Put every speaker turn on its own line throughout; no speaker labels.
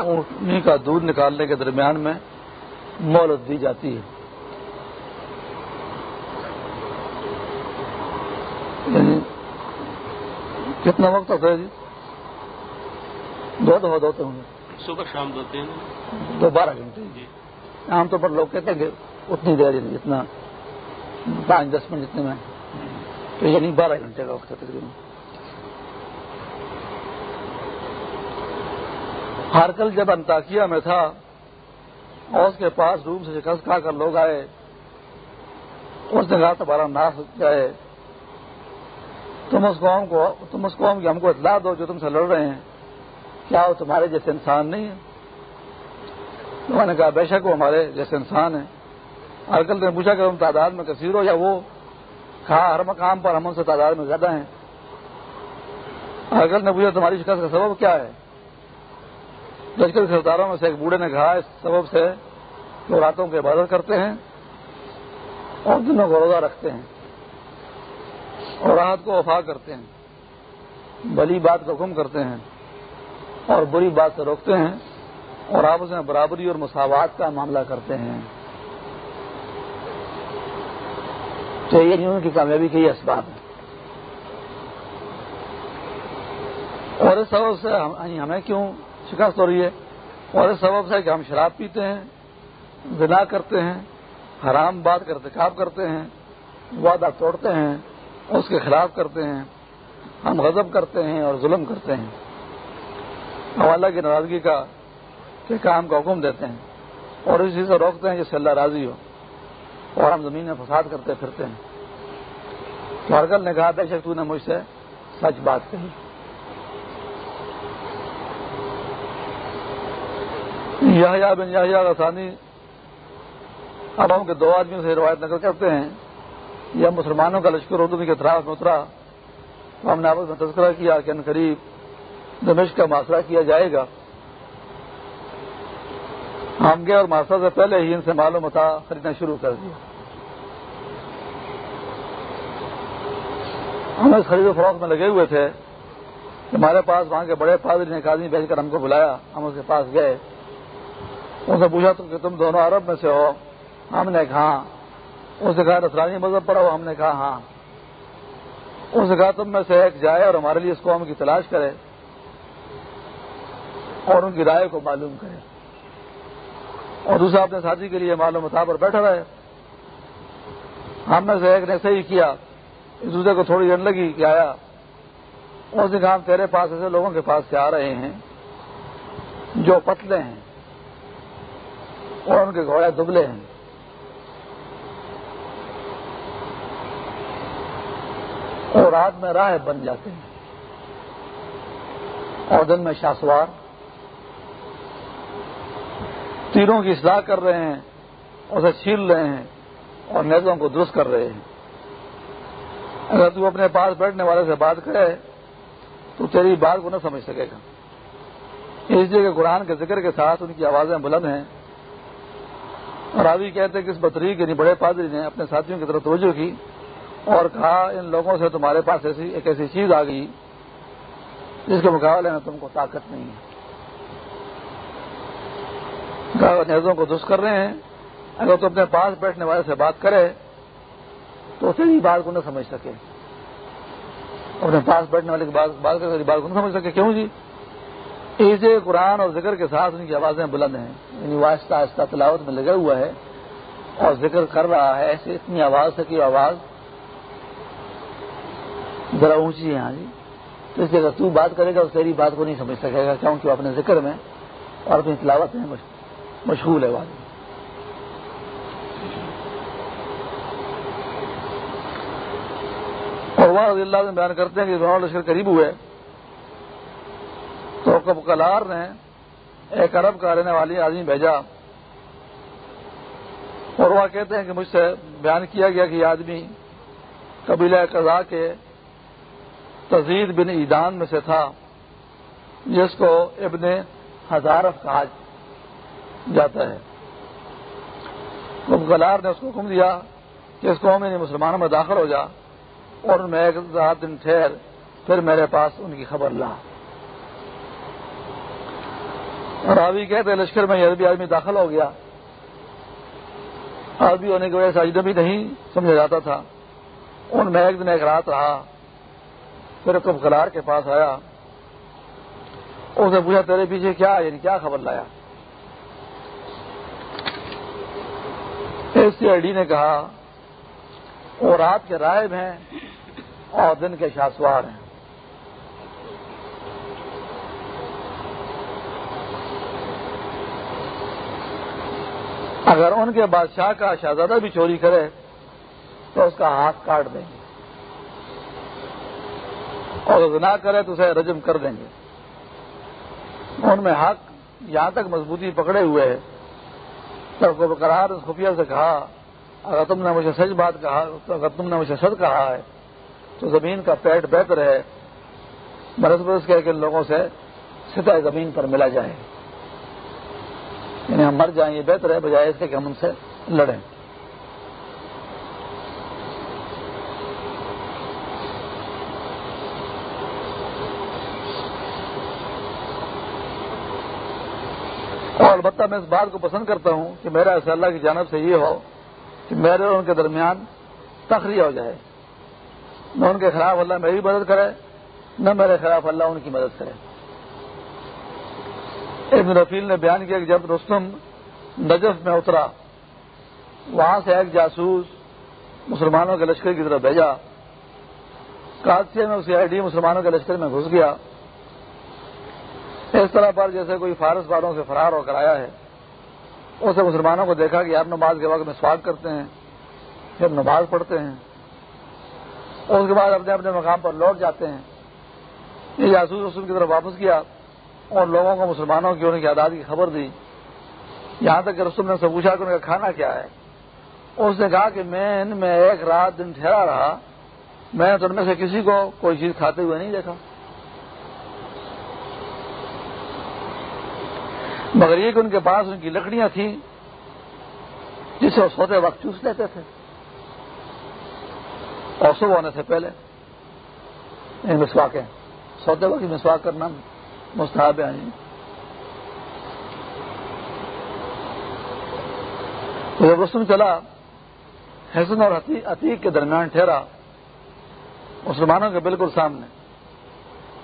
اونٹنی کا دودھ نکالنے کے درمیان میں مہلت دی جاتی ہے۔ یعنی کتنا وقت ہوتا ہے جی؟ دو دفعہ دھوتے ہوں گے۔
صبح شام دھوتے ہیں
دو بارہ گھنٹے۔
جی۔
عام طور پر لوگ کہتے ہیں کہ اتنی دیر یعنی جتنا پانچ دس منٹ جتنے میں۔ تو یعنی بارہ گھنٹے کا وقت ہے تقریباً۔ ہارکل جب انتاکیا میں تھا اور اس کے پاس روم سے شکست کھا کر لوگ آئے۔ اس نے کہا تمہارا ناس جائے تم اس قوم کو، تم اس قوم کی ہم کو اطلاع دو جو تم سے لڑ رہے ہیں۔ کیا وہ تمہارے جیسے انسان نہیں ہے انہوں نے کہا، بے شک وہ ہمارے جیسے انسان ہیں۔ ہرکل نے پوچھا کہ تم تعداد میں کثیر ہو یا وہ؟ کہا، ہر مقام پر ہم ان سے تعداد میں زیادہ ہیں۔ ہرکل نے پوچھا، تمہاری شکست کا سبب کیا ہے؟ لشکر سرداروں میں سے ایک بوڑھے نے کہا، اس سبب سے کہ وہ راتوں کی عبادت کرتے ہیں اور دنوں کو روزہ رکھتے ہیں اور رات کو وفا کرتے ہیں، بلی بات کا حکم کرتے ہیں اور بری بات سے روکتے ہیں اور آپس میں برابری اور مساوات کا معاملہ کرتے ہیں۔ تو یہ ان کی کامیابی کے یہ اسباب ہے اور اس سبب سے یعنی ہمیں کیوں شکست ہو رہی ہے۔ اور اس سبب سے کہ ہم شراب پیتے ہیں، زنا کرتے ہیں، حرام بات کا ارتکاب کرتے ہیں، وعدہ توڑتے ہیں، اس کے خلاف کرتے ہیں، ہم غضب کرتے ہیں اور ظلم کرتے ہیں۔ ہم اللہ کی ناراضگی کا، کے کام کا حکم دیتے ہیں اور اسی سے روکتے ہیں جس سے اللہ راضی ہو۔ اور ہم زمین میں فساد کرتے پھرتے ہیں۔ تو ہرگل نے کہا بے شک تو نے مجھ سے سچ بات کہی۔ یا بن یا رسانی اب ہم کے دو آدمیوں سے روایت نقل کرتے ہیں۔ یا مسلمانوں کا لشکر اردو کے اطراف میں اترا تو ہم نے آپس میں تذکرہ کیا کہ ان قریب دمشق کا محاصرہ کیا جائے گا۔ ہم گئے اور محاصرہ سے پہلے ہی ان سے معلوم ہوتا، خریدنا شروع کر دیا۔ ہم اس خرید و فروخت میں لگے ہوئے تھے ہمارے پاس وہاں کے بڑے پادری نے ایک آدمی بھیج کر ہم کو بلایا، ہم اس کے پاس گئے۔ ان سے پوچھا کہ تم دونوں عرب میں سے ہو؟ ہم نے کہا، اس نے کہا نسرانی مذہب پڑھا ہو ہم نے کہا ہاں۔ اس نے کہا، تم میں سے ایک جائے اور ہمارے لیے اس قوم کی تلاش کرے اور ان کی رائے کو معلوم کرے۔ اور دوسرا، اپنے ساتھی کے لیے معلوم پر بیٹھا رہے۔ ہم میں سے ایک نے صحیح کیا۔ اس دوسرے کو تھوڑی دن لگی کہ آیا۔ اس نے کہا، ہم تیرے پاس ایسے لوگوں کے پاس سے آ رہے ہیں جو پتلے ہیں۔ اور ان کے گھوڑے دبلے ہیں۔ اور رات میں راہ بن جاتے ہیں۔ اور دن میں شاسوار تیروں کی اصلاح کر رہے ہیں، اسے چھیل رہے ہیں اور نیزوں کو درست کر رہے ہیں۔ اگر تو اپنے پاس بیٹھنے والے سے بات کرے، تو تیری بات کو نہ سمجھ سکے گا۔ اس لیے کہ قرآن کے ذکر کے ساتھ ان کی آوازیں بلند ہیں۔ اور ابھی کہتے ہیں کہ اس بطری کے بڑے پادری نے اپنے ساتھیوں کی طرف توجہ کی اور کہا، ان لوگوں سے تمہارے پاس ایسی، ایک ایسی چیز آ گئی جس کے مقابلے میں تم کو طاقت نہیں ہے۔ نیزوں کو دست کر رہے ہیں۔ اگر تو اپنے پاس بیٹھنے والے سے بات کرے تو اسے بات کو نہ سمجھ سکے۔ اپنے پاس بیٹھنے والے کی بات کرے بات کو نہ سمجھ سکے۔ کیوں جی؟ ایسے قرآن اور ذکر کے ساتھ ان کی آوازیں بلند ہیں۔ یعنی آہستہ آہستہ تلاوت میں لگا ہوا ہے اور ذکر کر رہا ہے، ایسے اتنی آواز سے کہ آواز ذرا اونچی ہے ہاں جی۔ تو اس لیے اگر تو بات کرے گا تو تیری بات کو نہیں سمجھ سکے گا، کیونکہ وہ اپنے ذکر میں اور اپنی تلاوت میں مشغول ہے بات اور وہاں رضی اللہ میں بیان کرتے ہیں کہ لشکر قریب ہوئے۔ تو کب کلار نے ایک ارب کا رہنے والی آدمی بھیجا اور وہ کہتے ہیں کہ مجھ سے بیان کیا گیا کہ یہ آدمی قبیلہ قضا کے تزید بن ایدان میں سے تھا، جس کو ابن ہزارف کہا جاتا ہے۔ گلار نے اس کو حکم دیا کہ اس قوم یعنی میں مسلمانوں میں داخل ہو جا اور میں ایک رات دن ٹھہر، پھر میرے پاس ان کی خبر لا۔ راوی کہتے لشکر میں عربی آدمی داخل ہو گیا۔ عربی ہونے کی وجہ سے اجنبی نہیں سمجھا جاتا تھا۔ ان میں ایک دن ایک رات رہا۔ پھر کب کلار کے پاس آیا۔ اس نے پوچھا، تیرے پیچھے کیا یعنی کیا خبر لایا؟ ایس سی آئی ڈی نے کہا وہ رات کے رائب ہیں اور دن کے شاسوار ہیں۔ اگر ان کے بادشاہ کا شہزادہ بھی چوری کرے تو اس کا ہاتھ کاٹ دیں گے۔ اور نہ کرے تو اسے رجم کر دیں گے۔ ان میں حق یہاں تک مضبوطی پکڑے ہوئے ہے۔ سب کو بقرار اس خفیہ سے کہا، اگر تم نے مجھے سچ بات کہا اگر تم نے مجھے سچ کہا ہے، تو زمین کا پیٹ بہتر ہے۔ برس برس کے لوگوں سے سطح زمین پر ملا جائے۔ یعنی ہم مر جائیں یہ بہتر ہے بجائے اس کے کہ ہم ان سے لڑیں۔ اور البتہ میں اس بات کو پسند کرتا ہوں کہ میرا ایسا اللہ کی جانب سے یہ ہو کہ میرے اور ان کے درمیان تخریح ہو جائے۔ نہ ان کے خلاف اللہ میری مدد کرے، نہ میرے خلاف اللہ ان کی مدد کرے۔ ابن رفیل نے بیان کیا کہ جب رستم نجف میں اترا، وہاں سے ایک جاسوس مسلمانوں کے لشکر کی طرف بھیجا۔ کادسیہ میں اسی آئی ڈی مسلمانوں کے لشکر میں گھس گیا۔ اس طرح پر جیسے کوئی فارس والوں سے فرار ہو کر آیا ہے اسے مسلمانوں کو دیکھا کہ آپ نماز کے وقت میں سواگ کرتے ہیں پھر نماز پڑھتے ہیں۔ اس کے بعد اپنے اپنے مقام پر لوٹ جاتے ہیں۔ یہ جاسوس رسول کی طرف واپس کیا اور لوگوں کو مسلمانوں کی ان کی آداد کی خبر دی۔ یہاں تک کہ رسول نے سے پوچھا کہ ان کا کھانا کیا ہے۔ اس نے کہا کہ میں ان میں ایک رات دن ٹھہرا رہا۔ میں نے ان میں سے کسی کو کوئی چیز کھاتے ہوئے نہیں دیکھا۔ مگر یہ کہ ان کے پاس ان کی لکڑیاں تھیں جسے وہ سوتے وقت چوس لیتے تھے۔ اور صبح ہونے سے پہلے مسواقیں سوتے وقت مسواک کرنا۔ مستحب ہے تو جب رسم چلا، حسن اور عتیق کے درمیان ٹھہرا، مسلمانوں کے بالکل سامنے۔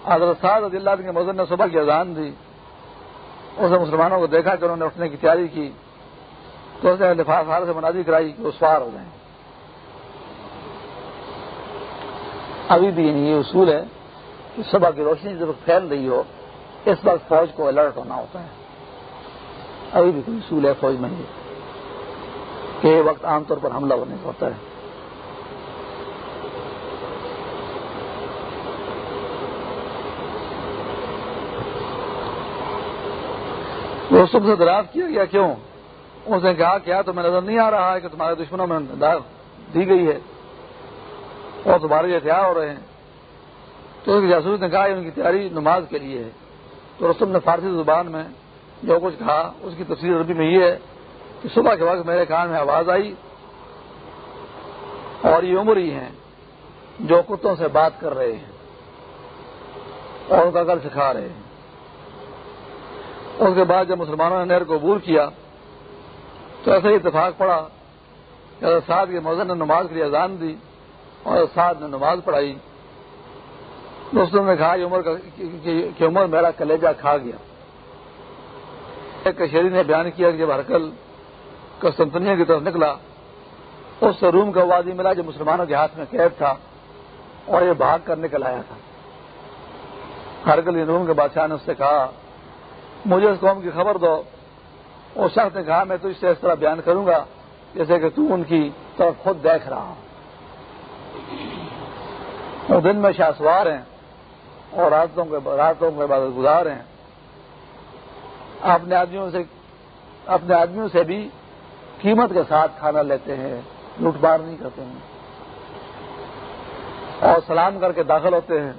حضرت صاحب رضی اللہ کے مزن نے صبح کی اذان دی۔ اس نے مسلمانوں کو دیکھا کہ انہوں نے اٹھنے کی تیاری کی۔ تو اس نے لفاظ ہار سے منادی کرائی کہ وہ سوار ہو جائیں۔ ابھی بھی یعنی یہ اصول ہے کہ صبح کی روشنی جب پھیل رہی ہو اس وقت فوج کو الرٹ ہونا ہوتا ہے۔ ابھی بھی کوئی اصول ہے فوج میں یہ کہ یہ وقت عام طور پر حملہ ہونے کا ہوتا ہے۔ وہ سب سے دراز کیا گیا کیوں؟ اس نے کہا کیا تمہیں نظر نہیں آ رہا ہے کہ تمہارے دشمنوں میں دی گئی ہے۔ اور تمہارے یہ تیار ہو رہے ہیں۔ تو جاسوس نے کہا کہ ان کی تیاری نماز کے لیے ہے۔ تو رسم نے فارسی زبان میں جو کچھ کہا، اس کی تفصیل عربی میں یہ ہے کہ صبح کے وقت میرے کان میں آواز آئی اور یہ عمر ہی ہیں جو کتوں سے بات کر رہے ہیں اور ان کا گل سکھا رہے ہیں۔ اس کے بعد جب مسلمانوں نے نہر کو عبور کیا، تو ایسا ہی اتفاق پڑا کہ سعد کے موزن نے نماز کے لیے اذان دی اور سعد نے نماز پڑھائی۔ دوستوں نے کہا عمر کہ عمر میرا کلیجہ کھا گیا۔ کشیری نے بیان کیا کہ جب ہرکل کسنتنیا کی طرف نکلا، اس سے روم کا وادی ملا جو مسلمانوں کے ہاتھ میں قید تھا اور یہ بھاگ کر نکل آیا تھا۔ ہرکل روم کے بادشاہ نے اس سے کہا، مجھے اس قوم کی خبر دو۔ اس شخص نے کہا، میں تو اس سے اس طرح بیان کروں گا جیسے کہ تو ان کی طرف خود دیکھ رہا ہوں۔ وہ دن میں شاسوار ہیں۔ اور راتوں کے راتوں کے بعد گزار ہیں۔ اپنے آدمیوں سے اپنے آدمیوں سے بھی قیمت کے ساتھ کھانا لیتے ہیں، لوٹ مار نہیں کرتے ہیں۔ اور سلام کر کے داخل ہوتے ہیں۔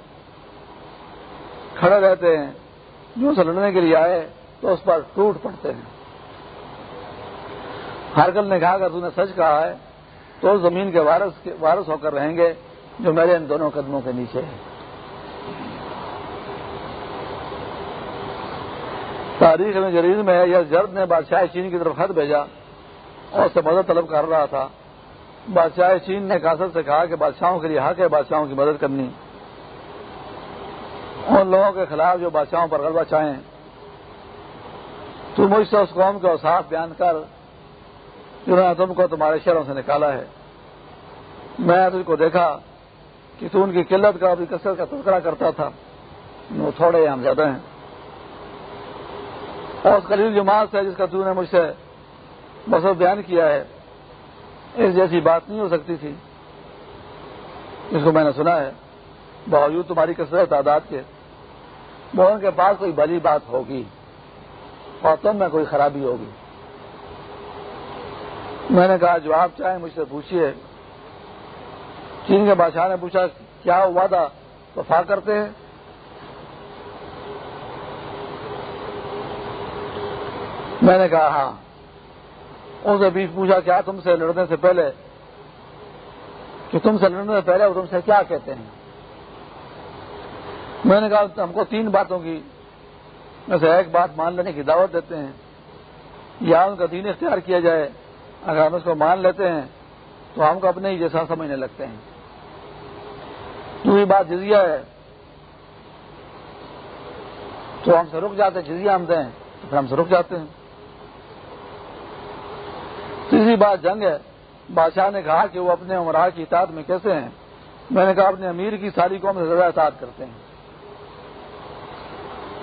کھڑے رہتے ہیں۔ جو سے لڑنے کے لیے آئے تو اس پر ٹوٹ پڑتے ہیں۔ ہرگل نے کہا اگر تم نے سچ کہا ہے، تو زمین کے وارث ہو کر رہیں گے جو میرے ان دونوں قدموں کے نیچے ہے تاریخ میں جریز میں یا جرد نے بادشاہ چین کی طرف خط بھیجا۔ اور اس سے مدد طلب کر رہا تھا۔ بادشاہ چین نے کاسر سے کہا کہ بادشاہوں کے لیے حق ہے بادشاہوں کی مدد کرنی۔ ان لوگوں کے خلاف جو بادشاہوں پر غلبہ چاہیں۔ تو مجھ سے اس قوم کے اوساف بیان کر۔ جنہوں نے تم کو تمہارے شہروں سے نکالا ہے۔ میں تجھ کو دیکھا کہ تو ان کی قلت کا بھی کثرت کا تذکرہ کرتا تھا۔ وہ تھوڑے ہم زیادہ ہیں۔ اور اس جماعت سے جس کا تو نے مجھ سے بس بیان کیا ہے، اس جیسی بات نہیں ہو سکتی تھی۔ جس کو میں نے سنا ہے۔ باوجود تمہاری کثرت تعداد کے وہ ان کے پاس کوئی بلی بات ہوگی اور تم میں کوئی خرابی ہوگی۔ میں نے کہا جو آپ چاہیں مجھ سے پوچھیے چین کے بادشاہ نے پوچھا، کیا وعدہ وفا کرتے ہیں؟ میں نے کہا ہاں۔ اس نے بیچ پوچھا، کیا تم سے لڑنے سے پہلے کہ تم سے لڑنے سے پہلے وہ تم سے کیا کہتے ہیں؟ میں نے کہا، ہم کو تین باتوں کی میں سے ایک بات مان لینے کی دعوت دیتے ہیں۔ یا ان کا دین اختیار کیا جائے، اگر ہم اس کو مان لیتے ہیں، تو ہم کو اپنے ہی جیسا سمجھنے لگتے ہیں۔ دوسری بات جزیہ ہے۔ تو ہم سے رک جاتے، جزیہ ہم دیں، تو پھر ہم سے رک جاتے ہیں۔ تیسری بات جنگ ہے۔ بادشاہ نے کہا کہ وہ اپنے عمرہ کی اطاعت میں کیسے ہیں؟ میں نے کہا اپنے امیر کی ساری قوم سے زیادہ اطاعت کرتے ہیں۔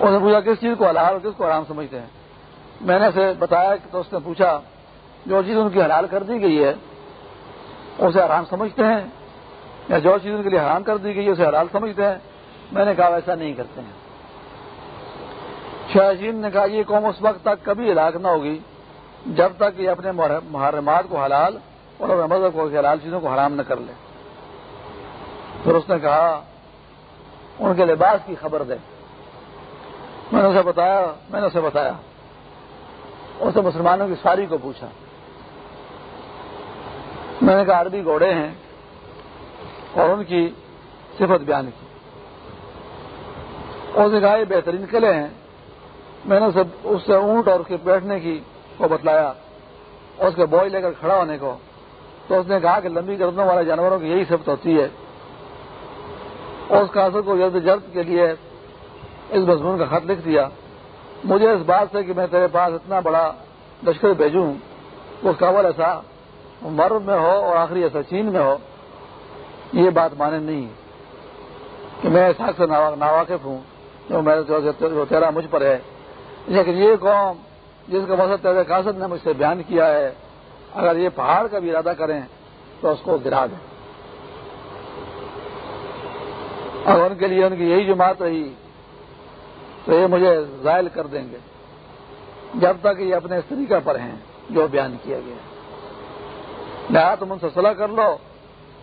اس نے پوچھا کس چیز کو حلال اور کس کو حرام سمجھتے ہیں؟ میں نے اسے بتایا تو اس نے پوچھا، جو چیز ان کی حلال کر دی گئی ہے، اسے حرام سمجھتے ہیں؟ یا جو چیز ان کے لیے حرام کر دی گئی ہے، اسے حلال سمجھتے ہیں؟ میں نے کہا ایسا نہیں کرتے ہیں۔ شاہجین نے کہا، یہ قوم اس وقت تک کبھی ہلاک نہ ہوگی۔ جب تک یہ اپنے محرمات کو حلال اور اپنے مذہب کو حلال چیزوں کو حرام نہ کر لے۔ پھر اس نے کہا، ان کے لباس کی خبر دے۔ میں نے اسے بتایا، میں نے اسے بتایا۔ اسے مسلمانوں کی ساری کو پوچھا۔ میں نے کہا، عربی گھوڑے ہیں اور ان کی صفت بیان کی۔ اس نے کہا، یہ بہترین قلعے ہیں۔ میں نے اس سے اونٹ اور اس کے بیٹھنے کی کو بتلایا اور اس کے بوائے لے کر کھڑا ہونے کو، تو اس نے کہا کہ لمبی گردنوں والے جانوروں کی یہی صفت ہوتی ہے۔ اور اس کا کو جلد جلد کے لیے اس مضمون کا خط لکھ دیا۔ مجھے اس بات سے کہ میں تیرے پاس اتنا بڑا لشکر بھیجوں اس کا اول ایسا مرد میں ہو اور آخری ایسا چین میں ہو، یہ بات مانے نہیں کہ میں اس حق سے ناواقف ہوں جو تیرا مجھ پر ہے۔ لیکن یہ قوم جس کا مقصد تیرے قاصد نے مجھ سے بیان کیا ہے، اگر یہ پہاڑ کا بھی ارادہ کریں تو اس کو گرا دیں۔ اور ان کے لیے ان کی یہی جماعت رہی، تو یہ مجھے زائل کر دیں گے۔ جب تک یہ اپنے اس طریقہ پر ہیں، جو بیان کیا گیا۔ لہٰذا تم ان سے صلاح کر لو،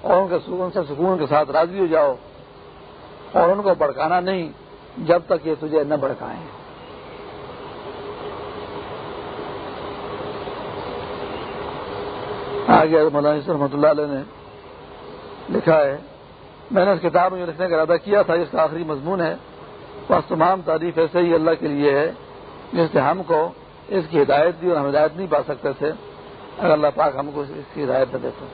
اور ان کے ان سے سکون کے ساتھ راضی ہو جاؤ، اور ان کو بڑکانا نہیں، جب تک یہ تجھے نہ بڑکائیں آگے مولانا رحمۃ اللہ علیہ نے لکھا ہے۔ میں نے اس کتاب میں جو لکھنے کا ارادہ کیا تھا جس کا آخری مضمون ہے۔ بس تمام تعریف ایسے ہی اللہ کے لیے ہے، جس نے ہم کو اس کی ہدایت دی اور ہم ہدایت نہیں پا سکتے تھے۔ اگر اللہ پاک ہم کو اس کی ہدایت نہ دیتے۔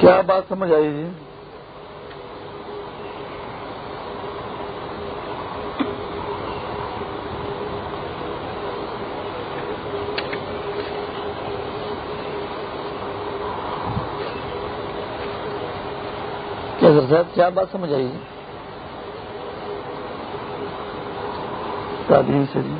کیا بات سمجھ آئی جی؟ صاحب کیا بات سمجھ آئی؟ تعلیم سے جی۔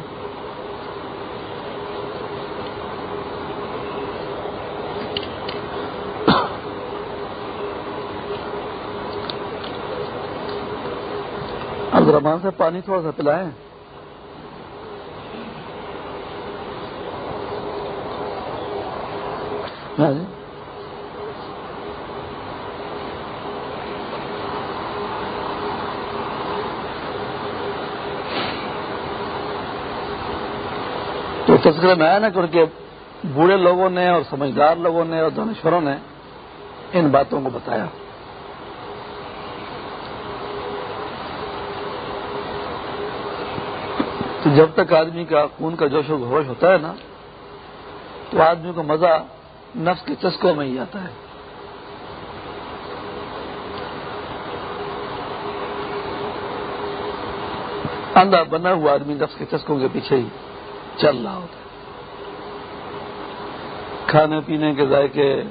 عبد الرحمان سے پانی تھوڑا سا پلائیں۔ ہاں جی۔ تذکرے میں آیا نا کہ بوڑھے لوگوں نے اور سمجھدار لوگوں نے اور دانشوروں نے ان باتوں کو بتایا۔ تو جب تک آدمی کا خون کا جوش و گھوش ہوتا ہے نا، تو آدمی کو مزہ نفس کے چسکوں میں ہی آتا ہے۔ اندھا بنا ہوا آدمی نفس کے چسکوں کے پیچھے ہی چل رہا ہوتا ہے۔ کھانے پینے کے ذائقے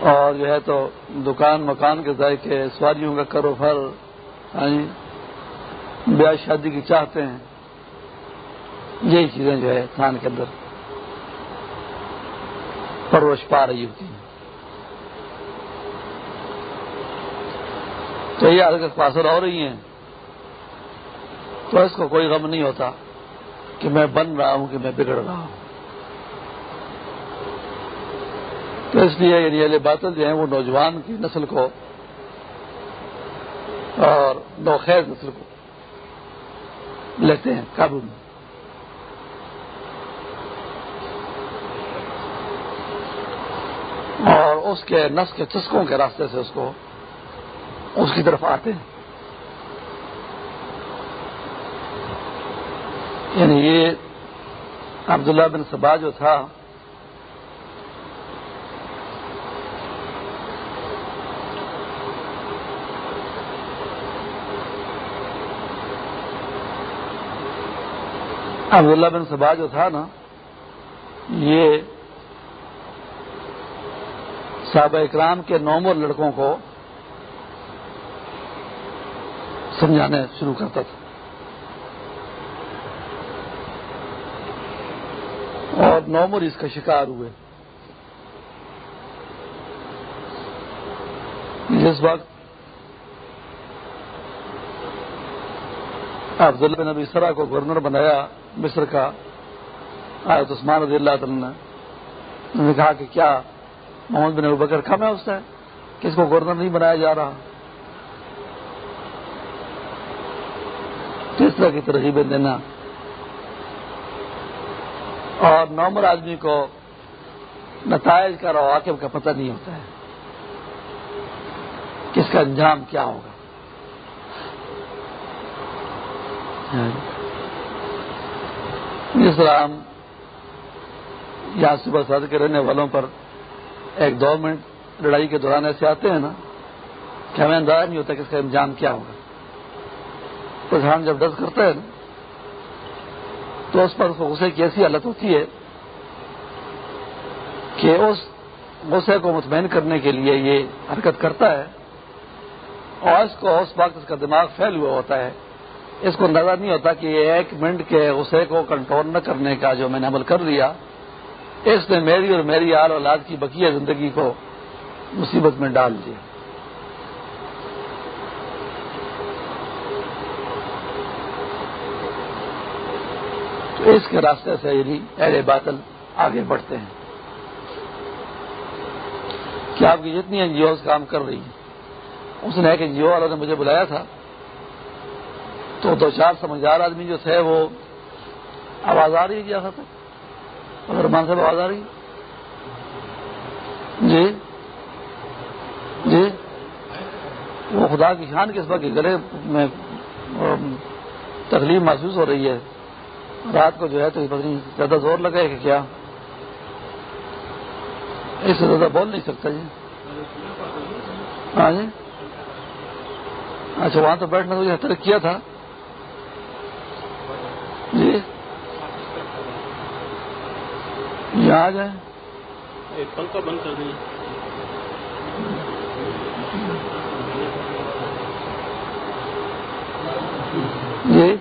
اور جو ہے تو دکان مکان کے ذائقے، سواریوں کا کرو فر ہاں جی، بیاہ شادی کی چاہتے ہیں، یہی چیزیں جو ہے انسان کے اندر پروش پا رہی ہوتی ہیں۔ تو یہ حرکت پاسر ہو رہی ہیں۔ تو اس کو کوئی غم نہیں ہوتا کہ میں بن رہا ہوں، کہ میں بگڑ رہا ہوں۔ تو اس لیے یعنی اہل باطل جو ہیں وہ نوجوان کی نسل کو اور نوخیر نسل کو لیتے ہیں قابو میں۔ اور اس کے نس کے چسکوں کے راستے سے اس کو اس کی طرف آتے ہیں۔ یعنی یہ عبداللہ بن سبا جو تھا عبداللہ بن سبا جو تھا نا، یہ صحابہ اکرام کے نومر لڑکوں کو سمجھانے شروع کرتا تھا۔ اور نومر اس کا شکار ہوئے۔ جس وقت عبداللہ بن نبی سرا کو گورنر بنایا مصر کا آیت عثمان رضی اللہ نے کہا کہ کیا محمد بن بکر کم ہے اس سے کس کو گورنر نہیں بنایا جا رہا۔ کس طرح کی ترغیبیں دینا۔ اور نارمل آدمی کو نتائج کا رواقب کا پتہ نہیں ہوتا ہے کس کا انجام کیا ہوگا۔ جس طرح ہم یہاں صبح سر کے رہنے والوں پر ایک دو منٹ لڑائی کے دوران ایسے آتے ہیں نا کہ ہمیں اندازہ نہیں ہوتا کہ اس کا انجام کیا ہوگا۔ پرسان جب درد کرتا ہے نا، تو اس پر اس کو غصے کی ایسی حالت ہوتی ہے کہ اس غصے کو مطمئن کرنے کے لیے یہ حرکت کرتا ہے اور اس کو اس وقت اس کا دماغ پھیل ہوا ہوتا ہے۔ اس کو اندازہ نہیں ہوتا کہ ایک منٹ کے غصے کو کنٹرول نہ کرنے کا جو میں نے عمل کر لیا، اس نے میری اور میری آل اولاد کی بقیہ زندگی کو مصیبت میں ڈال دیا۔ تو اس کے راستے سے یعنی اہل باطل آگے بڑھتے ہیں۔ کہ آپ کی جتنی این جی اوز کام کر رہی ہیں؟ اس نے ایک این جی او والوں نے مجھے بلایا تھا۔ تو دو چار سمجھدار آدمی جو تھے وہ آواز آ رہی ہے کیا تھا صاحب آواز آ رہی جی۔ جی۔ وہ خدا کی شان کس وقت گلے میں تکلیف محسوس ہو رہی ہے۔ رات کو جو ہے تو زیادہ زور لگے کہ کیا؟ اس سے زیادہ بول نہیں سکتا جی۔ ہاں جی۔ اچھا وہاں تو بیٹھنے کو ترک کیا تھا؟ جی آ جائیں
پنکھا بند کر دیں۔
جی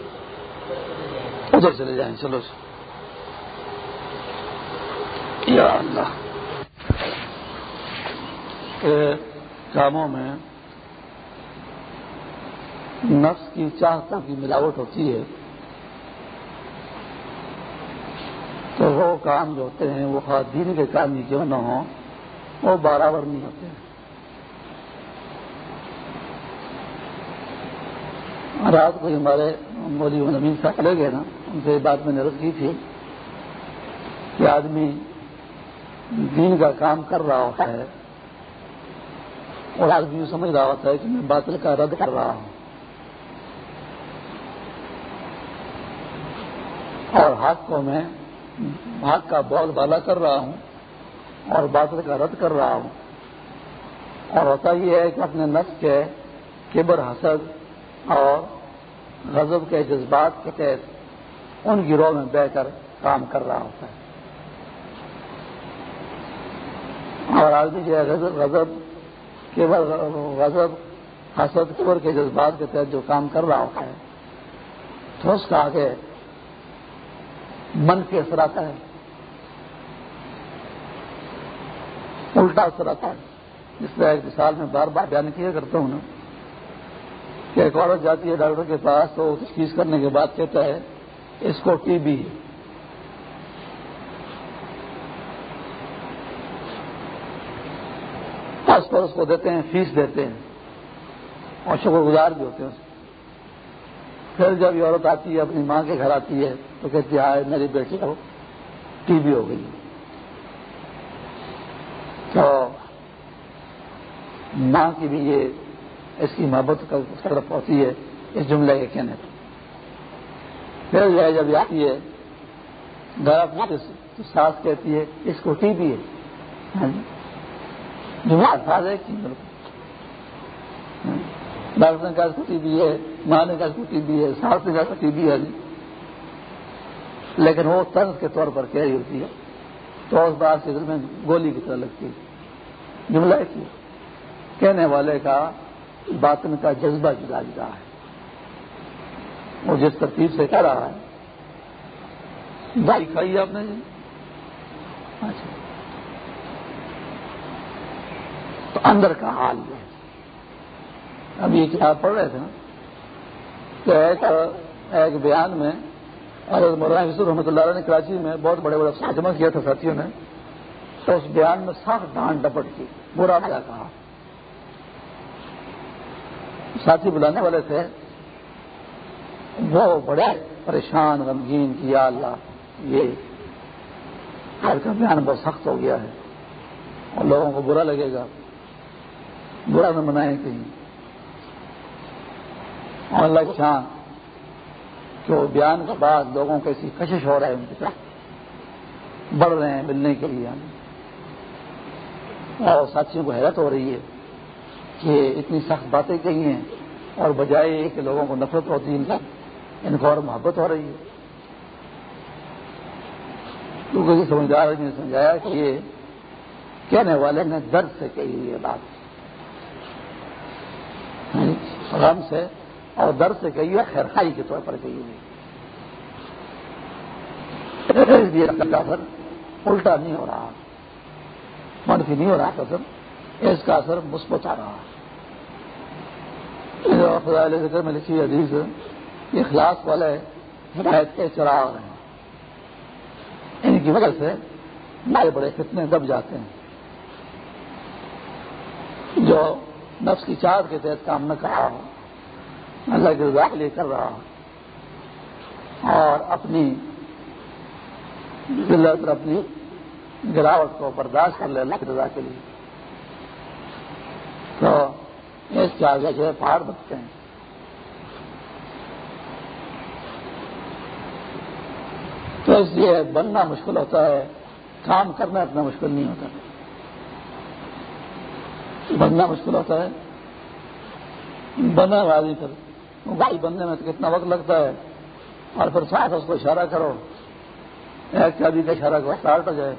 ادھر چلے جائیں چلو۔ یا اللہ۔ کاموں میں نفس کی چاہتوں کی ملاوٹ ہوتی ہے۔ تو وہ کام جو ہوتے ہیں، وہ خواتین کے کام ہی کیوں نہ ہوں، وہ برابر نہیں ہوتے۔ ہیں رات کو ہمارے مولی نمین صاحب چلے گئے نا، ان سے بات میں نے کی تھی کہ آدمی دین کا کام کر رہا ہوتا ہے اور آدمی یہ سمجھ رہا ہوتا ہے کہ میں باطل کا رد کر رہا ہوں۔ اور حق کو میں حق کا بول بالا کر رہا ہوں اور باطل کا رد کر رہا ہوں۔ اور ہوتا یہ ہے کہ اپنے نفس کے کبر حسد اور غضب کے جذبات کے تحت ان گروہ میں بہ کر کام کر رہا ہوتا ہے۔ اور آدمی جو ہے غضب غضب حسد قبر کے جذبات کے تحت جو کام کر رہا ہوتا ہے، تو اس کا آگے من کے اثر آتا ہے۔ الٹا اثر آتا ہے۔ جس طرح ایک مثال میں بار بار بیان کیا کرتا ہوں نا۔ کہ ایک عورت جاتی ہے ڈاکٹر کے پاس تو تشخیص کرنے کے بعد کہتا ہے، اس کو ٹی بی خاص اس کو دیتے ہیں، فیس دیتے ہیں۔ اور شکر گزار بھی ہوتے ہیں پھر جب یہ عورت آتی ہے، اپنی ماں کے گھر آتی ہے، تو کہتی ہے میری بیٹی کو ٹی بی ہو گئی تو ماں کی بھی یہ، اس کی محبت کا طرف ہوتی ہے، اس جملے کے کہنے پر۔ پھر یہ جب یہ آتی ہے گھر ساس کہتی ہے، اس کو ٹی بی ہے. ہاں جی۔ جملہ الفاظ ہے ڈاکٹر ہاں جی۔ نے کہا، اس کو ٹی بی ہے ماں نے کہا ٹی بی ہے، ساس نے کہا ٹی بی ہے جی۔ لیکن وہ طرز کے طور پر کہہ رہی ہوتی ہے۔ تو اس بات سے دل میں گولی کی طرح لگتی ہے۔ جملہ ایک ہی کہنے والے کا باطن کا جذبہ جدا جدا ہے۔ وہ جس ترتیب سے کہہ رہا ہے۔ دائی کھائی آپ نے جی۔ اچھا۔ تو اندر کا حال یہ ہے۔ اب یہ کتاب پڑھ رہے تھے نا؟ کہ ایک ایک بیان میں اور مولانا حصور رحمۃ اللہ علیہ نے کراچی میں بہت بڑے بڑے جمع کیا تھا ساتھیوں نے، تو اس بیان میں سخت ڈانٹ ڈپٹ کی، برا بھلا کہا۔ ساتھی بلانے والے تھے، وہ بڑے پریشان، غمگین کی یا اللہ، یہ آج کا بیان بہت سخت ہو گیا ہے، اور لوگوں کو برا لگے گا، برا نہ منائیں کہیں۔ اللہ شان کہ وہ بیان کے بعد لوگوں کو ایسی کشش ہو رہا ہے ان کے ساتھ بڑھ رہے ہیں ملنے کے لیے۔ اور ساتھیوں کو حیرت ہو رہی ہے کہ اتنی سخت باتیں کہی ہیں اور بجائے کہ لوگوں کو نفرت ہوتی ہے ان کا ان کو اور محبت ہو رہی ہے۔ کیونکہ سمجھدار نے سمجھایا کہ یہ کہنے والے نے درد سے کہی یہ بات۔ یعنی غم سے اور درد سے کہی ہے خیرخائی کے طور پر کہی ہوئی اثر الٹا نہیں ہو رہا۔ منفی نہیں ہو رہا اثر اس کا اثر مثبت آ رہا۔ خدا ذکر میں لکھی حدیث اخلاص والے ہدایت کے چراغ ہیں۔ ان کی وجہ سے بڑے بڑے فتنے دب جاتے ہیں۔ جو نفس کی چاہت کے تحت کام نہ کر رہا ہو۔ اللہ کے رضا کے لیے کر رہا ہو اور اپنی ذلت اور اپنی گراوٹ کو برداشت کر لے اللہ کی رضا کے لیے۔ تو اس کے آگے جو ہے پہاڑ بچتے ہیں۔ تو اس لیے بننا مشکل ہوتا ہے، کام کرنا اتنا مشکل نہیں ہوتا۔ بننا مشکل ہوتا ہے۔ بنا راضی کر گاڑی بننے میں تو کتنا وقت لگتا ہے؟ اور پھر ساتھ اس کو اشارہ کرو۔ ایک چابی کا اشارہ کرو اسٹارٹ ہو جائے۔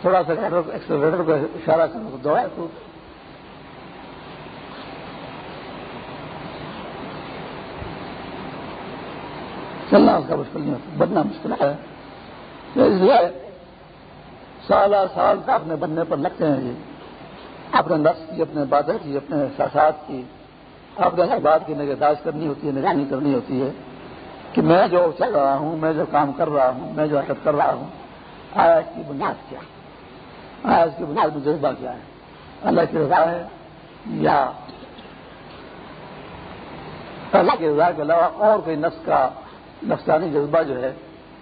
تھوڑا سا ایکسلریٹر کو اشارہ کرو دوڑائے تو۔ چلنا اس کا مشکل نہیں ہوتا، بننا مشکل ہے۔ تو اس لیے سال سال کا اپنے بننے پر لگتے ہیں جی اپنے نفس کی، اپنے باتیں کی، اپنے احساسات کی۔ اپنے بات کی نگہداشت کرنی ہوتی ہے، نگرانی کرنی ہوتی ہے کہ میں جو چل رہا ہوں، میں جو کام کر رہا ہوں، میں جو حرکت کر رہا ہوں آیا اس کی بنیاد کیا آیا اس کی بنیاد میں جذبہ کیا ہے؟ اللہ کی رضا ہے یا اللہ کی رضا کے علاوہ اور کوئی نفس کا نفسانی جذبہ جو ہے،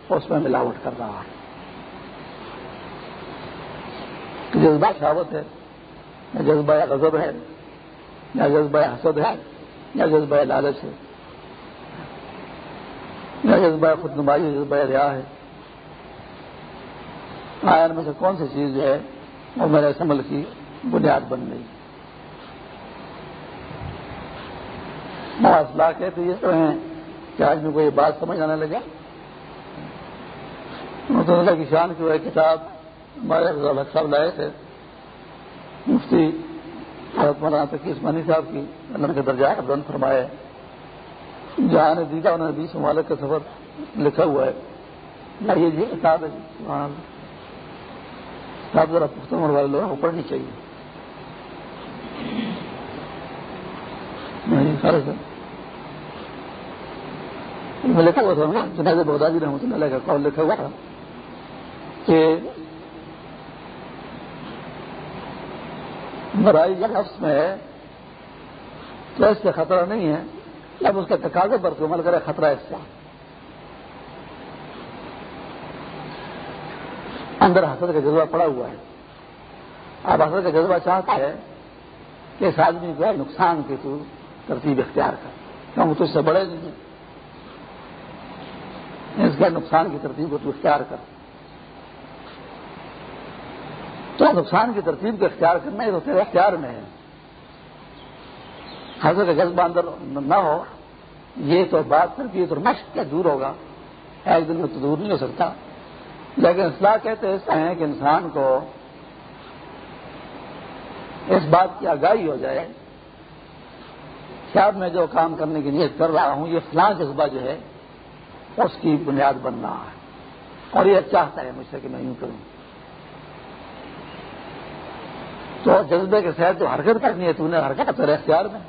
اس میں ملاوٹ کر رہا ہے۔ جذبہ شہوت ہے یا جذبہ غضب ہے۔ یا جذبہ حسد ہے، یا جذبہ لالچ ہے۔ یا جذبہ خود نمائی جذبہ ریا ہے۔ آئر میں سے کون سی چیز جو ہے، وہ میرے عمل کی بنیاد بن گئی۔ لا کہتے یہ تو ہیں کہ آج میں کوئی بات سمجھ آنے لگا۔ اللہ کی شان کی وہ کتاب ہمارے صاحب لائے تھے، مفتی مولانا تقی عثمانی صاحب کی اللہ کے درجہ بلند فرمائے جہاں نے دیکھا انہوں نے بیس ممالک کا سفر لکھا ہوا ہے۔ یہ جی کتاب ہے۔ کتاب ذرا پختہ عمر والے لوگوں کو پڑھنی چاہیے۔ میں لکھا ہوا تھا جناب بغدادی رحمۃ اللہ کا کال لکھا ہوا تھا کہ برائی نفس میں ہے، تو اس سے خطرہ نہیں ہے۔ اب اس کے تقاضے پر تو عمل کرے، خطرہ اس کا۔ اندر حسد کا جذبہ پڑا ہوا ہے۔ اب حسد کا جذبہ چاہتا ہے کہ اس آدمی کو نقصان کی تو ترتیب اختیار کر۔ کیوں؟ تو اس سے بڑے نہیں اس کے نقصان کی ترتیب کو تو اختیار کر۔ تو نقصان کی ترتیب کو اختیار کرنا ہے تو تیرے اختیار میں ہے حضرت کا جذبہ اندر نہ ہو، یہ تو بات کر کے تو مشق کیا دور ہوگا۔ ایک دن میں تو دور نہیں ہو سکتا۔ لیکن اصلاح کہتے ہیں کہ انسان کو اس بات کی آگاہی ہو جائے کہ اب میں جو کام کرنے کی نیت کر رہا ہوں، یہ فلاں جذبہ جو ہے، اس کی بنیاد بن رہا ہے۔ اور یہ چاہتا ہے مجھ سے کہ میں یوں کروں۔ تو جذبے کے ساتھ جو حرکت کرنی ہے، تو نے حرکت تیرے اختیار میں۔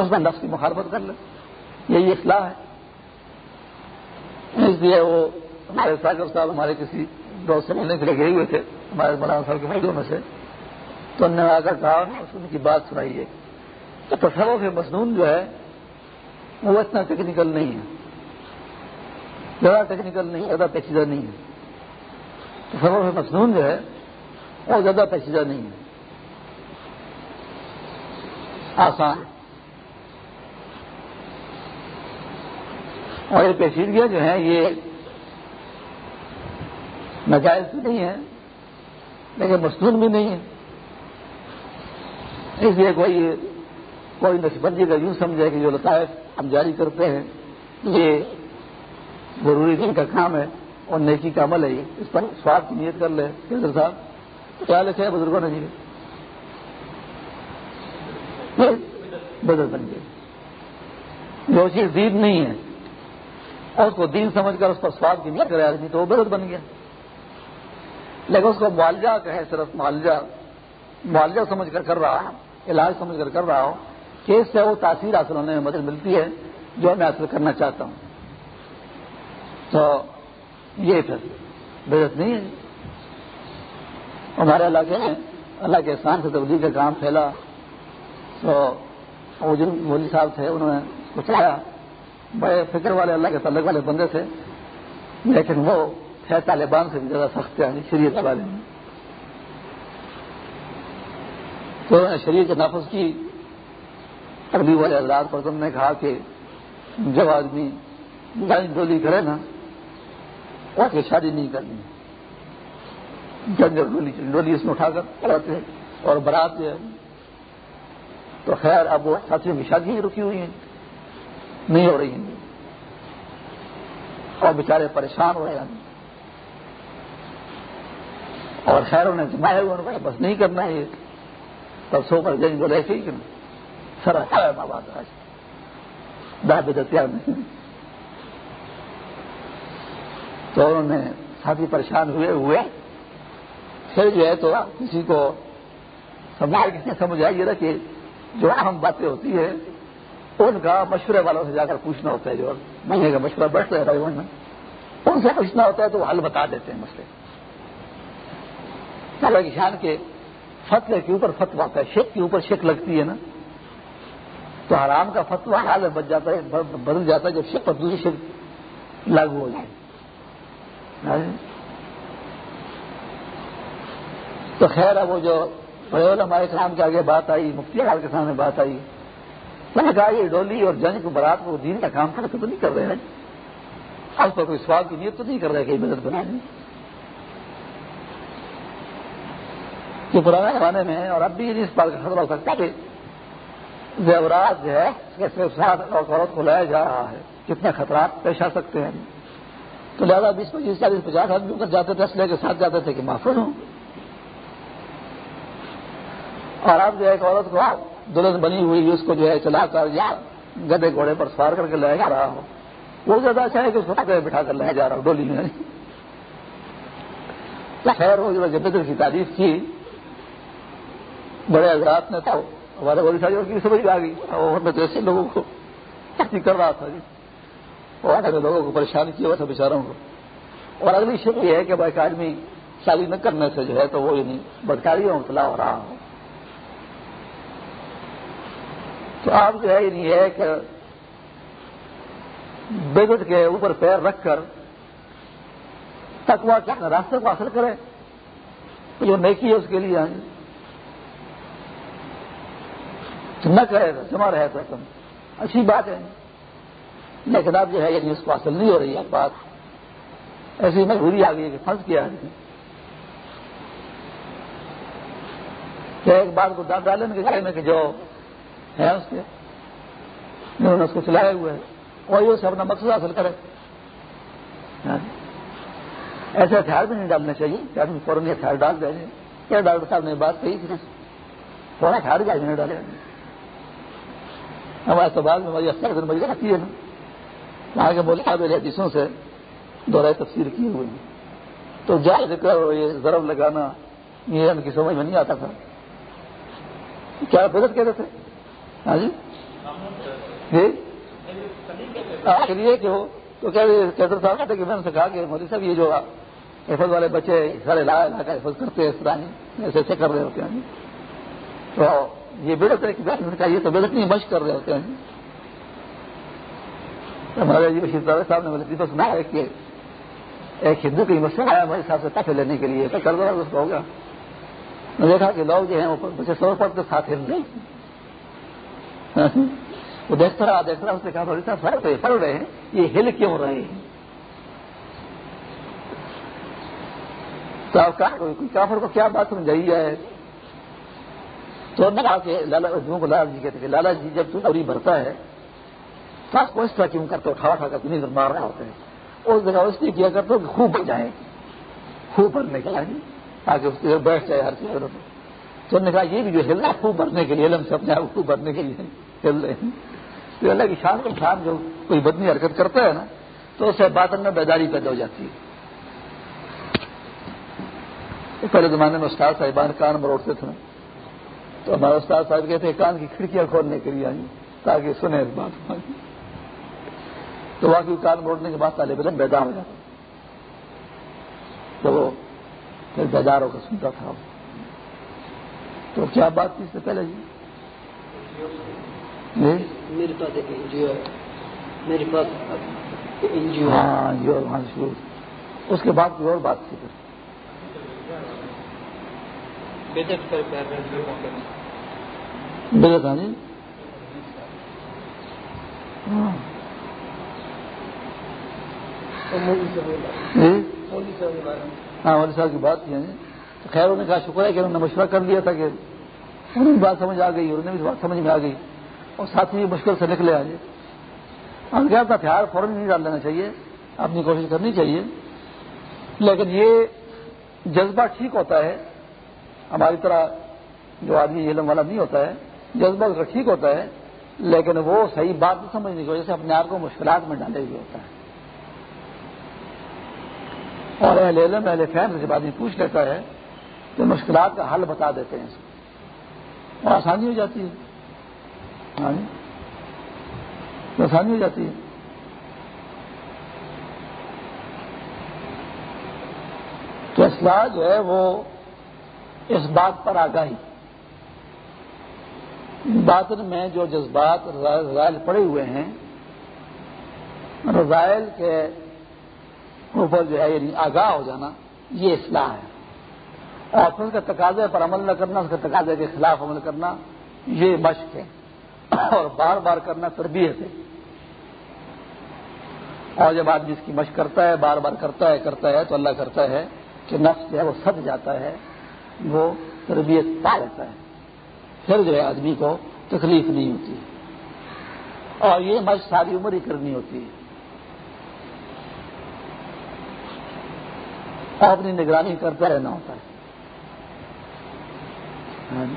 اس میں نفس کی مخالفت کر لے۔ یہی اصلاح ہے۔ اس لیے وہ ہمارے ساگر صاحب ہمارے کسی دوست سے ملنے کے لیے گئے ہوئے تھے، ہمارے مولانا صاحب کے بھائیوں میں سے۔ تو انہوں نے آ کر کہا ہاں، ان کی بات سنائی ہے۔ تو تصور سے مصنون جو ہے، وہ اتنا ٹیکنیکل نہیں ہے۔ زیادہ ٹیکنیکل نہیں زیادہ پیچیدہ نہیں ہے۔ تصور سے مصنون جو ہے، وہ زیادہ پیچیدہ نہیں ہے۔ آسان۔ اور یہ پیچیدگیاں جو ہیں، یہ نجائز بھی نہیں ہے لیکن مصنون بھی نہیں ہے اس لیے کوئی کوئی نسبندی کا یوں سمجھے کہ جو لطائف ہم جاری کرتے ہیں، یہ ضروری دن کا کام ہے۔ اور نیکی کا عمل ہے یہ۔ اس پر سواد کی نیت کر لے کیسر صاحب۔ کیا لکھے ہیں بزرگوں نے جی؟ بدل بن گئی جو چیز دین نہیں ہے اور اس کو دین سمجھ کر اس پر سواد کی نیت کرے آدمی تو وہ بدل بن گیا۔ لیکن اس کو معالجہ کہے، صرف معالجہ۔ معالجہ سمجھ کر کر رہا ہوں علاج سمجھ کر کر رہا ہوں کہ اس سے وہ تاثیر حاصل ہونے میں مدد ملتی ہے، جو میں حاصل کرنا چاہتا ہوں۔ تو یہ پھر۔ بےحد نہیں ہے۔ ہمارے علاقے میں اللہ کے احسان سے تبدیلی کا کام پھیلا۔ تو وہ جن مودی صاحب تھے، انہوں نے کچھ آیا بڑے فکر والے اللہ کے تعلق والے بندے تھے، لیکن وہ ہے طالبان سے بھی زیادہ سخت ہے شریعت والے۔ تو شریعت کے نافذ کی ابھی والے حضرات پر تم نے کہا کہ جب آدمی ڈولی کرے نا وہ کہ شادی نہیں کرنی۔ جنگل ڈولی ڈولی اس میں اٹھا کر پڑھاتے ہیں اور برات جو ہے تو خیر، اب وہ ساتھیوں کی شادی رکی ہوئی ہیں۔ نہیں ہو رہی ہیں۔ اور بیچارے پریشان ہو رہے ہیں۔ اور خیر، انہیں جمائے ہوئے انہوں نے بس نہیں کرنا ہے۔ تب سو کر جنگ بولے ایسے ہی کہ سر ہے آج۔ دہ بجے تیار نہیں۔ تو انہوں نے ساتھی پریشان ہوئے ہوئے، پھر جو ہے تو کسی کو سمجھ کسی سمجھ آئے گی کہ جو اہم باتیں ہوتی ہے ان کا مشورے والوں سے جا کر پوچھنا ہوتا ہے، جو مہینے کا مشورہ بیٹھ رہے میں، ان سے پوچھنا ہوتا ہے تو وہ حل بتا دیتے ہیں مسئلے۔ اللہ کی شان کے فتوے کے اوپر فتوا آتا ہے شیک کے اوپر شیک لگتی ہے نا، تو حرام کا فتوا حال میں بچ جاتا ہے بدل جاتا ہے جب شیک پر دوسری شیک لاگو ہو جائے۔ تو خیر ہے وہ جو بڑے علماء اسلام کے آگے بات آئی، مفتی حال کے سامنے بات آئی۔ میں نے کہا، یہ ڈولی اور جنگ کو برات کو دین کا کام کرے تو نہیں کر رہے ہیں۔ اب تو کوئی سوال کی نیت تو نہیں کر رہے کہ مدد بنا دیں پرانے زمانے میں اور اب بھی یعنی اس بات کا خطرہ ہو سکتا کہ زیورات جو ہے کیسے ساتھ عورت کو لایا جا رہا ہے۔ کتنے خطرات پیش آ سکتے ہیں؟ تو لہٰذا بیس پچیس چالیس پچاس آدمی کر جاتے تھے اسلحے کے ساتھ جاتے تھے کہ محفوظ ہوں۔ اور آپ جو ہے ایک عورت کو دلہن بنی ہوئی اس کو جو ہے چلا کر یا گدے گھوڑے پر سوار کر کے لایا جا رہا ہو وہ زیادہ اچھا ہے کہ اس کو بٹھا کر لایا جا رہا ہو ڈولی میں خیر، وہ جو بدر کی تعریف کی۔ بڑے حضرات نے تو ہمارے بڑی ساری کی سمجھ آ گئی۔ اور میں تو ایسے لوگوں کو کر رہا تھا۔ جی وہ لوگوں کو پریشان کیا ہوا تھا بیچاروں کو۔ اور اگلی شکل یہ ہے کہ بھائی آدمی شادی نہ کرنے سے جو ہے تو وہ یعنی بدکاری مبتلا ہو رہا ہو۔ تو آپ جو ہے یعنی ہے کہ بےگٹ کے اوپر پیر رکھ کر تکوا کیا راستے کو حاصل کرے۔ جو نیکی ہے اس کے لیے نہ کرے جمع رہے تو تم اچھی بات ہے۔ لیکن اب جو ہے یعنی اس کو حاصل نہیں ہو رہی ہے بات۔ ایسی مجبوری آ گئی ہے کہ پھنس کیا ہے کیا ایک بات کو داد ڈالنے کے بارے میں کہ جو ہے اس کے انہوں نے اس کو چلائے ہوئے وہی اسے اپنا مقصد حاصل کرے۔ ایسے ہتھیار بھی نہیں ڈالنے چاہیے۔ کہ آدمی فوراً ہتھیار ڈال دیں کیا ڈاکٹر صاحب نے بات کہی تھی؟ فوراً ہتھیار بھی نہیں ڈالے ہمارے تو بعد میں ہماری اختر سے مجھے رکھتی ہے نا۔ وہاں کے مولک حدیثوں سے دورہ تفسیر کیے ہوئے ہیں۔ تو جائے ذکر اور یہ ضرب لگانا، یہ ان کی سمجھ میں نہیں آتا تھا۔ کیا بدت کہتے تھے؟ ہاں جی؟ جی؟ لیے کہ ہو تو کیا صاحب کہتے کہ میں نے کہا کہ مودی صاحب، یہ جو حفظ والے بچے سارے لا علاقہ حفظ کرتے ہیں اس طرح ایسے ایسے کر رہے ہوتے ہیں۔ تو یہ بےڑت ہے کہ یہ تو بےڑت نہیں مشق کر رہے ہوتے ہیں۔ ہمارے صاحب نے مجھے سنا ہے کہ ایک ہندو کی مسئلہ آیا ہمارے صاحب سے تک لینے کے لیے کر دو اس کو ہوگا میں دیکھا کہ لوگ جو ہیں وہ سو پر کے ساتھ ہل رہے وہ دیکھتا رہا دیکھ رہا اس نے کہا بھائی صاحب فرق ہے پڑ رہے ہیں یہ ہل کیوں رہے ہیں تو آپ کہا کوئی کافر کو کیا بات سمجھائی ہے تو نے کہا کہ لالا کو لالا جی کہتے کہ لالا جی جب تو پوری بھرتا ہے تو آپ کو اس طرح کیوں کرتے اٹھا اٹھا کر تمہیں مار رہے ہوتے ہیں اس جگہ اس لیے کیا کرتے کہ خوب بڑھ جائے خوب بھرنے کے لیے تاکہ اس کے بیٹھ جائے ہر چیز۔ تو نے کہا، یہ بھی جو ہلنا خوب بھرنے کے لیے، علم سے اپنے آپ خوب بھرنے کے لیے ہل رہے ہیں۔ تو اللہ کی شان کے ساتھ جو کوئی بدنی حرکت کرتا ہے نا، تو اس سے باطن میں بیداری پیدا ہو جاتی ہے۔ پہلے زمانے میں استاد صاحبان کان مروڑتے تھے۔ تو ہمارے استاد صاحب کہتے ہیں، کان کی کھڑکیاں کھولنے کے لیے آئی تاکہ سنے اس بات تو واقعی کان موڑنے کے بعد طالب علم بیدار ہو جاتا تو وہ پھر بیدار ہو کر سنتا تھا۔ تو کیا بات تھی اس سے پہلے جی؟
میرے پاس ایک این جی میرے پاس
ہاں جی وہاں شروع۔ اس کے بعد کوئی اور بات تھی۔ پھر بدت ہاں جی؟ ہاں۔ ہاں مودی صاحب کی بات کی تو خیر انہوں نے کہا شکر ہے کہ انہوں نے مشورہ کر دیا تھا کہ انہیں بھی بات سمجھ آ گئی انہوں نے بھی بات سمجھ میں آ گئی۔ اور ساتھ ہی مشکل سے نکلے آج۔ ہم کیا تھا ہتھیار فوراً نہیں ڈال لینا چاہیے اپنی کوشش کرنی چاہیے۔ لیکن یہ جذبہ ٹھیک ہوتا ہے ہماری طرح جو آدمی علم والا نہیں ہوتا ہے جذبہ اس کا ٹھیک ہوتا ہے لیکن وہ صحیح بات نہیں سمجھنے کی وجہ سے اپنے آپ کو مشکلات میں ڈالے ہوئے ہوتا ہے۔ اور اہل علم اہل فہم سے آدمی پوچھ لیتا ہے تو مشکلات کا حل بتا دیتے ہیں اور آسانی ہو جاتی ہے۔ ہاں جی۔ آسانی ہو جاتی ہے۔ تو اصلاح جو ہے وہ اس بات پر آگاہی۔ باطن میں جو جذبات رضائل پڑے ہوئے ہیں، رضائل کے اوپر جو ہے یعنی آگاہ ہو جانا، یہ اصلاح ہے۔ اور پھر اس کے تقاضے پر عمل نہ کرنا، اس کے تقاضے کے خلاف عمل کرنا، یہ مشق ہے۔ اور بار بار کرنا تربیت ہے۔ اور جب آدمی اس کی مشق کرتا ہے، بار بار کرتا ہے کرتا ہے، تو اللہ کرتا ہے کہ نفس جو ہے وہ سد جاتا ہے، وہ تربیت پا لیتا ہے۔ پھر جو ہے آدمی کو تکلیف نہیں ہوتی۔ اور یہ مشق ساری عمر ہی کرنی ہوتی ہے۔ اپنی نگرانی کرتا رہنا ہوتا ہے۔ ہاں جی۔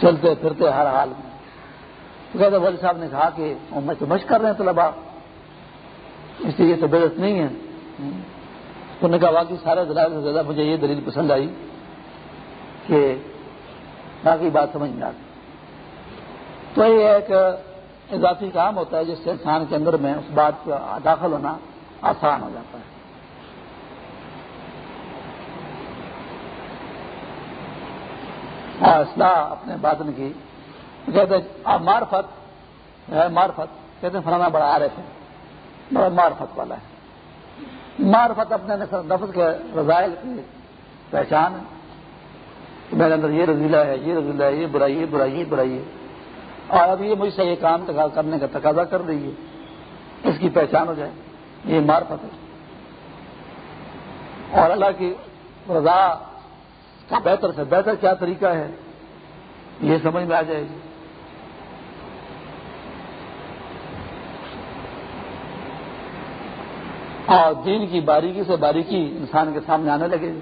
چلتے پھرتے ہر حال میں۔ کہتے ولی صاحب نے کہا کہ میں تو مشق کر رہے ہیں طلبا اس لیے تو بےت نہیں ہے۔ تو نے کہا، واقعی سارے دلائل سے زیادہ مجھے یہ دلیل پسند آئی کہ باقی بات سمجھ میں آتی تو یہ ایک اضافی کام ہوتا ہے، جس سے انسان کے اندر میں اس بات کا داخل ہونا آسان ہو جاتا ہے۔ اصلاح اپنے باطن کی۔ کہتے ہیں مارفت مارفت کہتے ہیں، فلانا بڑا عارف ہے، بڑا مارفت والا ہے۔ مارفت اپنے نفس کے رضائل کی پہچان ہے۔ میرے اندر یہ رضیلہ ہے، یہ رضیلہ ہے، یہ برائی یہ برائی یہ برائی ہے۔ اور اب یہ مجھ سے یہ کام کرنے کا تقاضا کر رہی ہے اس کی پہچان ہو جائے۔ یہ مارفت ہے۔ اور اللہ کی رضا بہتر سے بہتر کیا طریقہ ہے؟ یہ سمجھ میں آ جائے گی۔ اور دین کی باریکی سے باریکی انسان کے سامنے آنے لگے۔ گی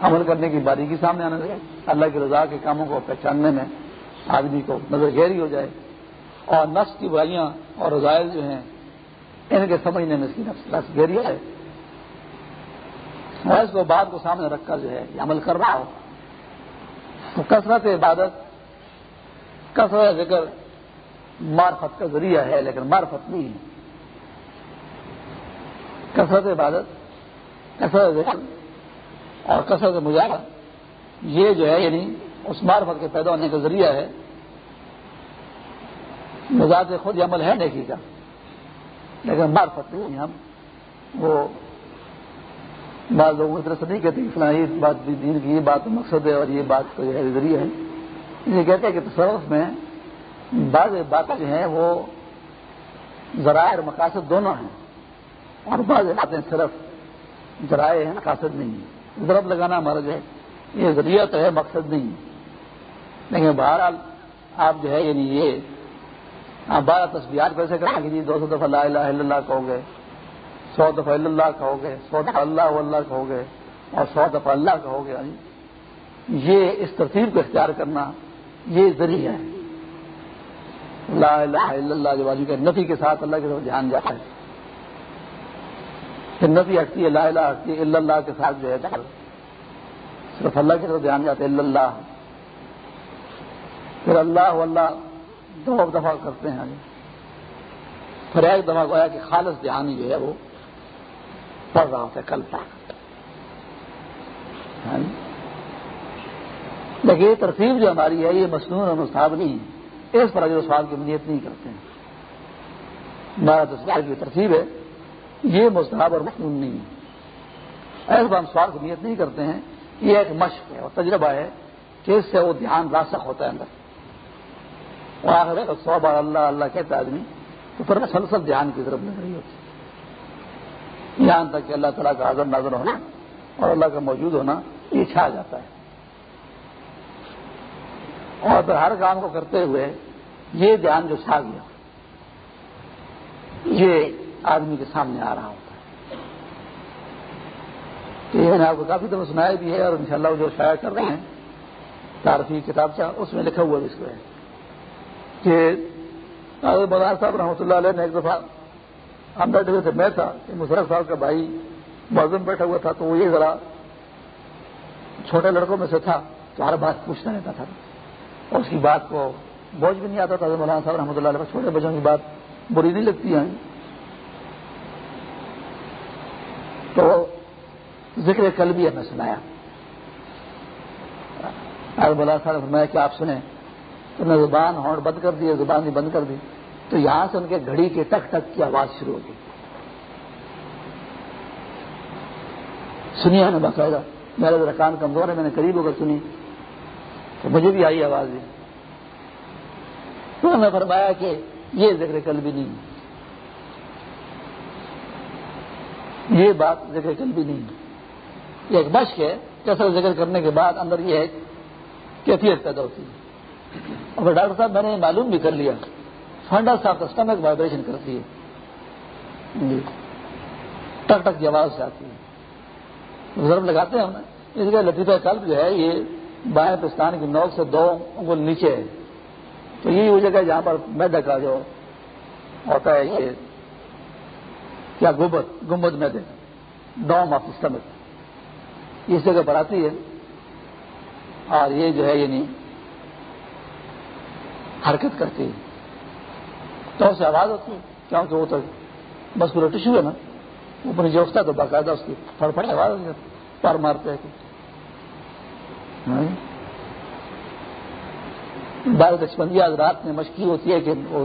عمل کرنے کی باریکی سامنے آنے لگے۔ اللہ کی رضا کے کاموں کو پہچاننے میں آدمی کو نظر گہری ہو جائے۔ اور نفس کی برائیاں اور رضائل جو ہیں، ان کے سمجھنے میں اس کی نفس نفس گہری ہے اور اس کو بات کو سامنے رکھ کر جو ہے یہ عمل کر رہا ہو۔ تو کثرت عبادت، کثرت ذکر مارفت کا ذریعہ ہے، لیکن مارفت نہیں ہے۔ کثرت عبادت، کثرت ذکر اور کثرت مظاہرہ یہ جو ہے یعنی اس معرفت کے پیدا ہونے کا ذریعہ ہے۔ مزاج خود عمل ہے نیکی کا، لیکن معرفت نہیں ہم وہ بعض لوگوں کی طرف سے نہیں کہتے اتنا یہ بات دین کی یہ بات مقصد ہے اور یہ بات تو جو ہے ذریعہ ہے۔ یہ کہتے ہیں کہ تصرف میں بعض باتیں جو ہیں وہ ذرائع اور مقاصد دونوں ہیں۔ اور بعض باتیں صرف ذرائع ہیں، مقاصد نہیں ہے ضرب لگانا ہمارا جو ہے، یہ ذریعہ تو ہے، مقصد نہیں ہے۔ لیکن بہرحال آپ جو ہے یعنی یہ آپ بارہ تصویرات پیسے کریں گے جی دو سو دفعہ لا الہ الا اللہ کہو گے۔ سو دفعہ اللہ کہو گے، سو دفعہ اللہ اللہ کہو گے، اور سو دفعہ اللہ کہو گے یہ اس ترتیب کو اختیار کرنا یہ ذریعہ ہے۔ لا الہ الا اللہ جو بازو کے نفی کے ساتھ اللہ کے طرف دھیان جاتا ہے۔ پھر نفی ہٹتی ہے لا الہ ہٹتی ہے اللہ کے ساتھ جو ہے صرف اللہ کی طرف دھیان جاتا ہے اللہ۔ پھر اللہ اللہ دو دفعہ کرتے ہیں۔ پھر ایک دفعہ گویا کہ خالص دھیان جو ہے وہ۔ پڑ رہا ہوتا ہے۔ کل تک لیکن یہ ترتیب جو ہماری ہے، یہ مصنوع اور مستحب نہیں ہے۔ اس پر اگر سوال کی نیت نہیں کرتے ہیں۔ ہمارا تصویر کی ترتیب ہے، یہ مستحب اور مصنوع نہیں ہے۔ ایسے ہم سوال کی نیت نہیں کرتے ہیں، یہ ایک مشق ہے اور تجربہ ہے کہ اس سے وہ دھیان راسک ہوتا ہے اندر۔ اور آخر سو بار اللہ اللہ کہتا ہے آدمی، تو پھر مسلسل دھیان کی طرف نظر رہی ہوتی یہاں تک کہ اللہ تعالیٰ کا حضر نظر ہونا اور اللہ کا موجود ہونا یہ چھا جاتا ہے۔ اور پھر ہر کام کو کرتے ہوئے یہ دھیان جو چھا گیا، یہ آدمی کے سامنے آ رہا ہوتا ہے۔ تو یہ میں نے آپ کو کافی دفعہ سنایا بھی ہے اور انشاءاللہ وہ جو شاید کر رہے ہیں تعارفی کتاب سے اس میں لکھا ہوا بھی اس کو ہے۔ کہ بازار صاحب رحمۃ اللہ علیہ نے ایک دفعہ ہم بیٹھے ہوئے تھے میں تھا کہ مشرف صاحب کا بھائی موزم بیٹھا ہوا تھا، تو وہ یہ ذرا چھوٹے لڑکوں میں سے تھا، تو ہر بات پوچھتا رہتا تھا۔ اور اس کی بات کو بوجھ بھی نہیں آتا تھا مولانا صاحب رحمۃ اللہ علیہ چھوٹے بچوں کی بات بری نہیں لگتی ہے تو ذکر کل بھی ہمیں سنایا بلا صاحب میں کہ آپ سنیں۔ تو نے زبان ہونٹ بند کر دی، زبان بھی بند کر دی۔ تو یہاں سے ان کے گھڑی کے ٹک ٹک کی آواز شروع ہوگی۔ سنی ہے نا باقاعدہ، میرا ذرا کان کمزور ہے، میں نے قریب ہو کر سنی۔ تو مجھے بھی آئی آواز۔ دی تو میں فرمایا کہ یہ ذکر کل بھی نہیں۔ یہ بات ذکر کل بھی نہیں۔ یہ ایک مشق ہے کیسا ذکر کرنے کے بعد اندر یہ ہے کیفیت پیدا ہوتی ہے۔ اور ڈاکٹر صاحب، میں نے معلوم بھی کر لیا۔ فنڈا صاحب اسٹمک وائبریشن کرتی ہے۔ جی۔ ٹک ٹک کی آواز سے آتی ہے۔ ضرور لگاتے ہیں ہم۔ اس کا لطیفہ قلب جو ہے، یہ بائیں پستان کی نوک سے دو انگل نیچے ہے۔ تو یہی وہ جگہ جہاں پر میدا کا جو ہوتا ہے، یہ کیا گوبت گمبد میدے ڈوم آف اسٹمک اس جگہ پر آتی ہے۔ اور یہ جو ہے یعنی حرکت کرتی ہے۔ تو سے آواز ہوتی ہے کیونکہ وہ تو مسکولر ٹیشو ہے نا۔ اوپر جو اٹھتا ہے تو باقاعدہ اس کی پڑ پڑ آواز ہو جاتی پار مارتے ہیں۔ بارہ دشمندی آج رات میں مشکی ہوتی ہے کہ وہ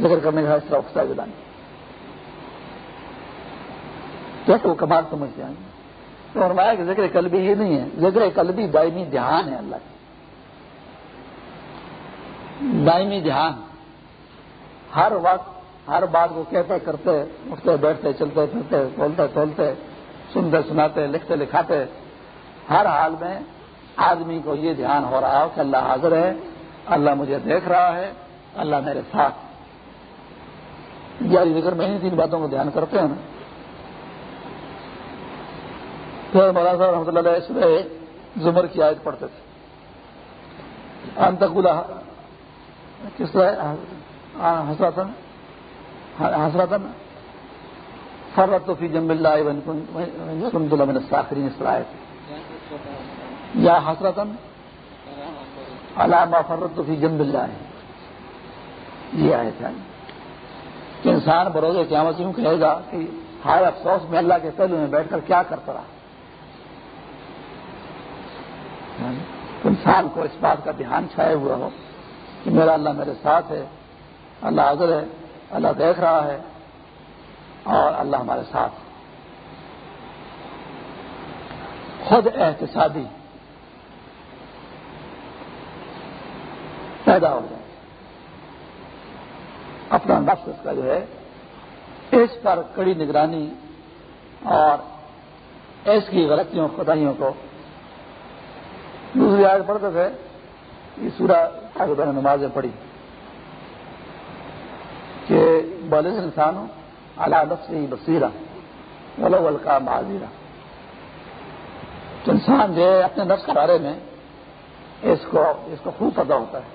ذکر کرنے کا اس طرح اٹھتا ہے کیسے وہ کمال سمجھتے ہیں تو فرمایا کہ ذکر قلبی یہ نہیں ہے، ذکر قلبی دائمی دھیان ہے اللہ کا دائمی دھیان۔ ہر وقت ہر بات کو کہتے کرتے، اٹھتے، بیٹھتے، چلتے، پھرتے بولتے تولتے سنتے، سناتے، لکھتے، لکھاتے۔ ہر حال میں آدمی کو یہ دھیان ہو رہا ہو کہ اللہ حاضر ہے، اللہ مجھے دیکھ رہا ہے، اللہ میرے ساتھ۔ یار ذکر میں تین باتوں کو دھیان کرتے ہیں۔ نا پھر مولانا صاحب رحمۃ اللہ علیہ صبح زمر کی آیت پڑھتے تھے۔ انتقلا کس طرح؟ حسرتن حسرتن فرت تو فی جم اللہ سمد اللہ ساخرین اس طرح یا حسرتن علامہ فرت تو فی جم اللہ۔ ہے یہ آئے تھے کہ انسان بروز قیامت یوں کہے گا کہ ہائے افسوس، میں اللہ کے پہلو میں بیٹھ کر کیا کرتا رہا۔ انسان کو اس بات کا دھیان چھائے ہوا ہو کہ میرا اللہ میرے ساتھ ہے۔ اللہ حاضر ہے، اللہ دیکھ رہا ہے اور اللہ ہمارے ساتھ۔ خود احتسابی پیدا ہو جائے۔ اپنا نفس اس کا جو ہے، اس پر کڑی نگرانی اور اس کی غلطیوں، خدائیوں کو۔ دوسری آگ پڑھتے تھے، یہ سورہ آگے نمازیں پڑھی کہ بالغ انسان ہو اللہ سے بصیرہ، ولو کا معذیرہ تو انسان جو ہے اپنے نفس کے بارے میں اس کو اس کو خوب پتہ ہوتا ہے۔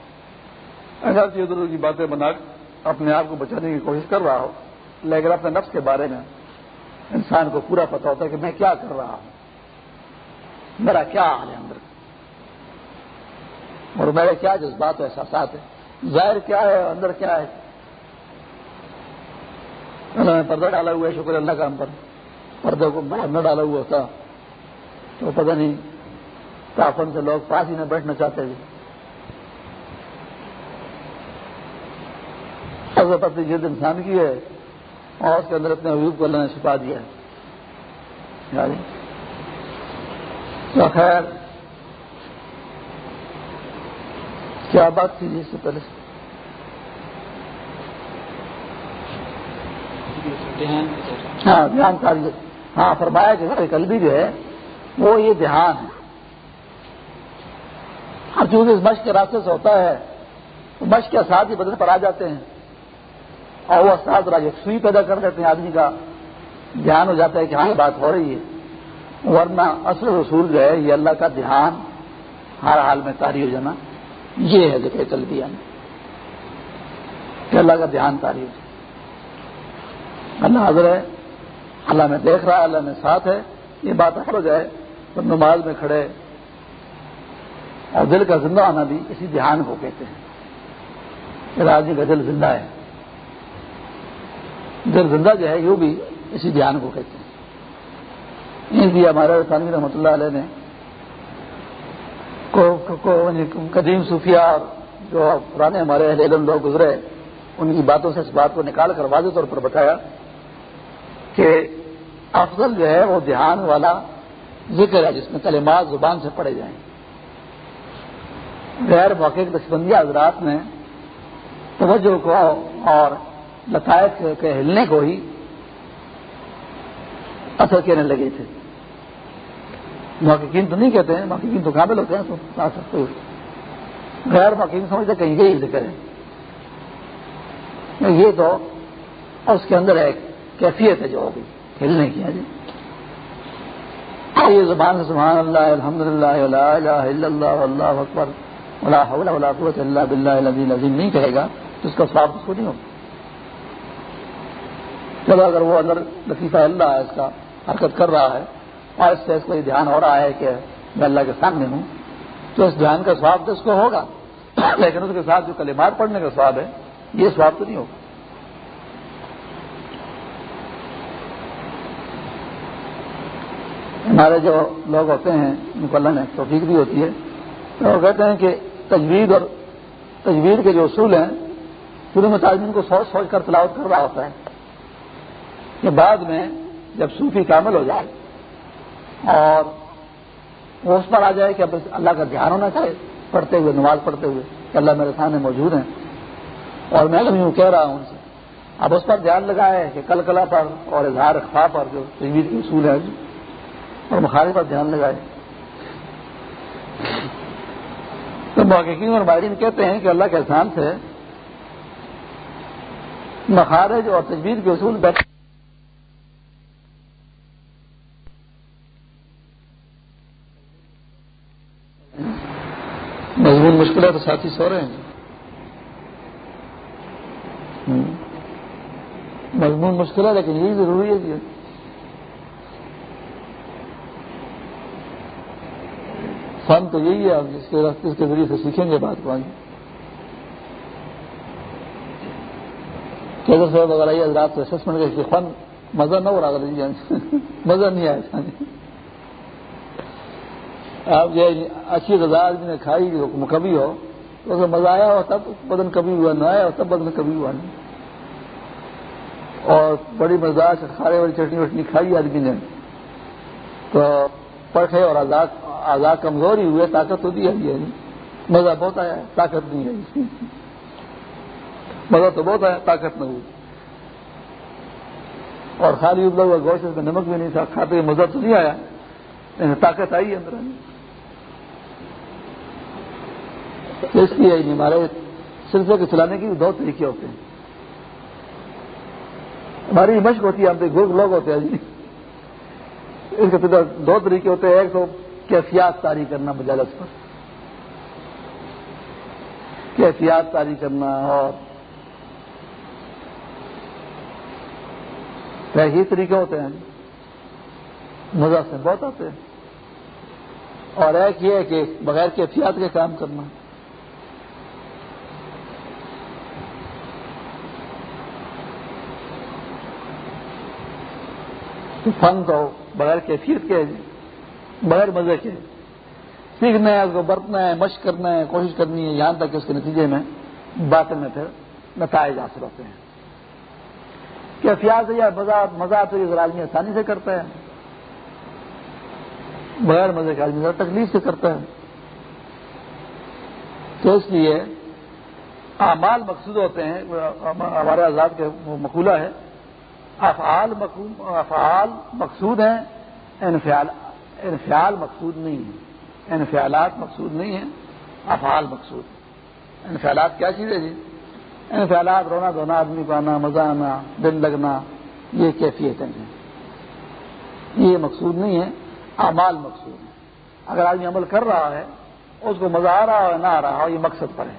اگر ادھر ادھر کی باتیں بنا اپنے آپ کو بچانے کی کوشش کر رہا ہو، لیکن اپنے نفس کے بارے میں انسان کو پورا پتا ہوتا ہے کہ میں کیا کر رہا ہوں۔ میرا کیا حال ہے اندر؟ اور میرے کیا جذبات و احساسات ہیں؟ ظاہر کیا ہے اندر کیا ہے؟ انہوں نے پردہ ڈالا ہوا ہے، شکر اللہ کا ہم پر۔ پردے کو باہر نہ ڈالا ہوا تھا۔ تو پتہ نہیں کافن سے لوگ پاس ہی نہ بیٹھنا چاہتے تھے۔ حضرت اپنی جلد انسان کی ہے، اور اس کے اندر اپنے عیوب کو اللہ نے چھپا دیا ہے۔ یعنی، تو خیر، کیا بات تھی اس سے پہلے؟ ہاں دھیان کاری ہاں فرمایا کہ قلبی جو ہے، وہ یہ دھیان ہے۔ ہر چیز اس مشق کے راستے سے ہوتا ہے، تو مشق کے ساتھ ہی بدن پر آ جاتے ہیں۔ اور وہ ساتھ راج سوئی پیدا کر دیتے ہیں آدمی کا۔ دھیان ہو جاتا ہے کہ ہاں بات ہو رہی ہے۔ ورنہ اصل رسول جو ہے، یہ اللہ کا دھیان ہر حال میں تاری ہو جانا یہ ہے ذکر قلبیہ میں کہ اللہ کا دھیان تاری ہو اللہ حاضر ہے، اللہ میں دیکھ رہا ہے، اللہ میں ساتھ ہے، یہ بات ہو جائے تو نماز میں کھڑے اور دل کا زندہ آنا بھی اسی دھیان کو کہتے ہیں۔ کہ آدمی کا دل زندہ ہے۔ دل زندہ جو ہے یہ بھی اسی دھیان کو کہتے ہیں۔ اس لیے ہمارے ثانوی رحمۃ اللہ علیہ نے یعنی قدیم صوفیہ جو پرانے ہمارے اہل علم لوگ گزرے، ان کی باتوں سے اس بات کو نکال کر واضح طور پر بتایا کہ افضل جو ہے وہ دھیان والا ذکر ہے، جس میں کلمات زبان سے پڑے جائیں۔ غیر موقع دشبندیہ حضرات نے توجہ کو اور لطائف کے ہلنے کو ہی اثر کہنے لگے تھے۔ محققین تو نہیں کہتے ہیں، محققین تو قابل ہوتے ہیں، تو آ سکتے غیر محققین سمجھتے کہیں یہی ذکر ہے یہ تو اس کے اندر ایک کیفیت ہے جو ہوگی ہلنے کی جی یہ زبان سے سبحان اللہ الحمد للہ اللہ اللہ اکبر قوت اللہ بلّہ العظیم نہیں کہے گا تو اس کا سواب اس کو نہیں ہوگا؟ چلو اگر وہ اندر لطیفہ اللہ ہے، اس کا حرکت کر رہا ہے، اور اس سے اس کو یہ دھیان ہو رہا ہے کہ میں اللہ کے سامنے ہوں، تو اس دھیان کا سواب تو اس کو ہوگا۔ لیکن اس کے ساتھ جو کلمات پڑھنے کا سواب ہے، یہ سواب تو نہیں ہوگا۔ ہمارے جو لوگ ہوتے ہیں مکلہ میں توفیق بھی ہوتی ہے۔ تو وہ کہتے ہیں کہ تجوید اور تجوید کے جو اصول ہیں شروع میں تعلیم کو سوچ سوچ کر تلاوت کر رہا ہوتا ہے۔ کہ بعد میں جب صوفی کامل ہو جائے اور وہ اس پر آ جائے کہ اب اللہ کا دھیان ہونا چاہیے پڑھتے ہوئے، نماز پڑھتے ہوئے کہ اللہ میرے سامنے موجود ہیں۔ اور میں یوں کہہ رہا ہوں ان سے۔ اب اس پر دھیان لگائے کہ کل کلا پر اور اظہار خفا پر جو تجویر کے اصول ہیں اور بخاری پر دھیان لگائے۔ تو محققین اور ماہرین کہتے ہیں کہ اللہ کے احسان سے مخارج اور تجویر کے اصول بیٹھے۔ مضمون مشکل ہے تو ساتھی سو رہے ہیں۔ مضمون مشکل ہے لیکن یہی ضروری ہے فن تو یہی ہے آپ جس کے راستے کے ذریعے سے سیکھیں گے بات کو آگے کیسے صاحب، اگر آئیے رات کو اسسمنٹ کا فن مزہ نہ ہو رہا جی، اگر ہاں جی۔ مزہ نہیں آیا آپ جو اچھی غذا آدمی نے کھائی کبھی ہو، تو اسے مزہ آیا ہو تب بدن کبھی ہوا، نہ آیا ہو تب بدن کبھی ہوا۔ نہیں اور بڑی مزاج کھارے والی چٹنی وٹنی کھائی آدمی نے۔ تو پٹھے اور آزاد آزاد کمزور ہی ہوئے طاقت تو دی ہے مزہ بہت آیا طاقت نہیں ہے مزہ تو بہت آیا، طاقت نہ ہوئی۔ اور خالی ابلا ہوا گوشت میں نمک بھی نہیں تھا، کھاتے مزہ تو نہیں آیا۔ یعنی طاقت آئی اندر۔ اس لیے ہمارے سلسلے کو چلانے کی دو طریقے ہوتے ہیں۔ ہماری مشق ہوتی ہے، ہم تو گرگ لوگ ہوتے ہیں۔ جی اس کے دو طریقے ہوتے ہیں۔ ایک تو کیفیات تاری کرنا مجالس پر۔ کیفیات تاری کرنا اور ہی طریقے ہوتے ہیں۔ مزہ سے بہت آتے ہیں۔ اور ایک یہ ہے کہ بغیر کیفیات کے کام کرنا۔ فن تو بغیر کیفیت کے بغیر مزے کے سیکھنا ہے، اس کو برتنا ہے، مشق کرنا ہے، کوشش کرنی ہے، یہاں تک کہ اس کے نتیجے میں باتیں میں پھر نتائج حاصل ہوتے ہیں۔ کیفیات یا مزہ تو یہ آدمی آسانی سے کرتا ہے۔ بغیر مزے کے آدمی ذرا تکلیف سے کرتا ہے۔ تو اس لیے اعمال مقصود ہوتے ہیں۔ ہمارے آزاد کے مقولہ ہے، افعال افعال مقصود ہیں، انفعال انفعال مقصود نہیں ہے۔ انفعالات مقصود نہیں ہیں، افعال مقصود انفعالات کیا چیز ہے جی انفعالات رونا دھونا، آدمی کو آنا مزہ آنا دل لگنا، یہ کیفیت ہے یہ مقصود نہیں ہے اعمال مقصود ہے اگر آدمی عمل کر رہا ہے، اس کو مزہ آ رہا ہو نہ آ رہا ہو یہ مقصد پر ہے۔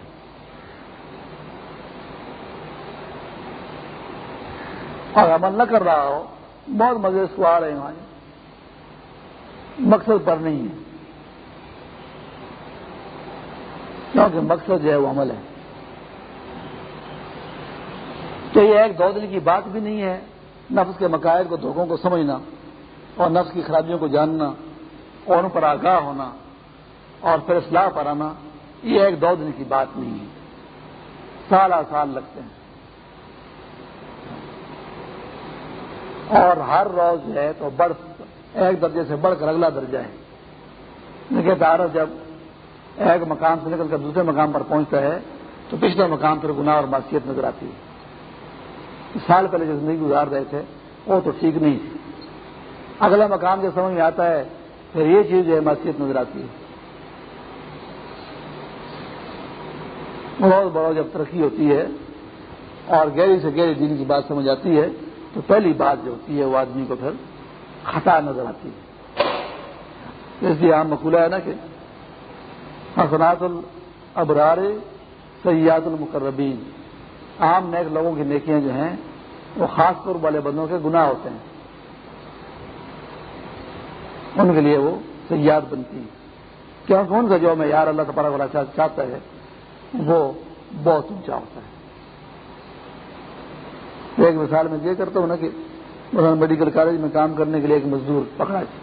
اور عمل نہ کر رہا ہو، بہت مزے اس کو آ رہے ہیں۔ مقصد پر نہیں ہے۔ کیونکہ مقصد جو ہے وہ عمل ہے۔ تو یہ ایک دو دن کی بات بھی نہیں ہے۔ نفس کے مقاعد کو دھوکوں کو سمجھنا اور نفس کی خرابیوں کو جاننا، اور ان پر آگاہ ہونا اور پھر اصلاح پر آنا، یہ ایک دو دن کی بات نہیں ہے۔ سال آ سال لگتے ہیں۔ اور ہر روز ہے تو بڑھ ایک درجے سے بڑھ کر اگلا درجہ ہے۔ دیکھیے تعارف جب ایک مقام سے نکل کر دوسرے مقام پر پہنچتا ہے، تو پچھلے مقام پر گناہ اور معصیت نظر آتی ہے۔ سال پہلے جو زندگی گزار رہے تھے، وہ تو ٹھیک نہیں تھی۔ اگلا مقام جو سمجھ میں آتا ہے، پھر یہ چیز جو ہے، معصیت نظر آتی ہے۔ بہت بڑا جب ترقی ہوتی ہے اور گہری سے گہری دین کی بات سمجھ آتی ہے، تو پہلی بات جو ہوتی ہے، وہ آدمی کو پھر خطا نظر آتی ہے۔ اس لیے عام مقولہ ہے نا کہ حسنات الابرار سیاد المقربین۔ عام نیک لوگوں کی نیکیاں جو ہیں، وہ خاص طور والے بندوں کے گناہ ہوتے ہیں۔ ان کے لیے وہ سیاد بنتی ہیں۔ کیوں کون سا جو میں یار اللہ تبارک والا چاہتا ہے، وہ بہت اونچا ہوتا ہے۔ ایک مثال میں یہ کرتا ہوں نا کہ میڈیکل کالج میں کام کرنے کے لیے ایک مزدور پکڑا جی،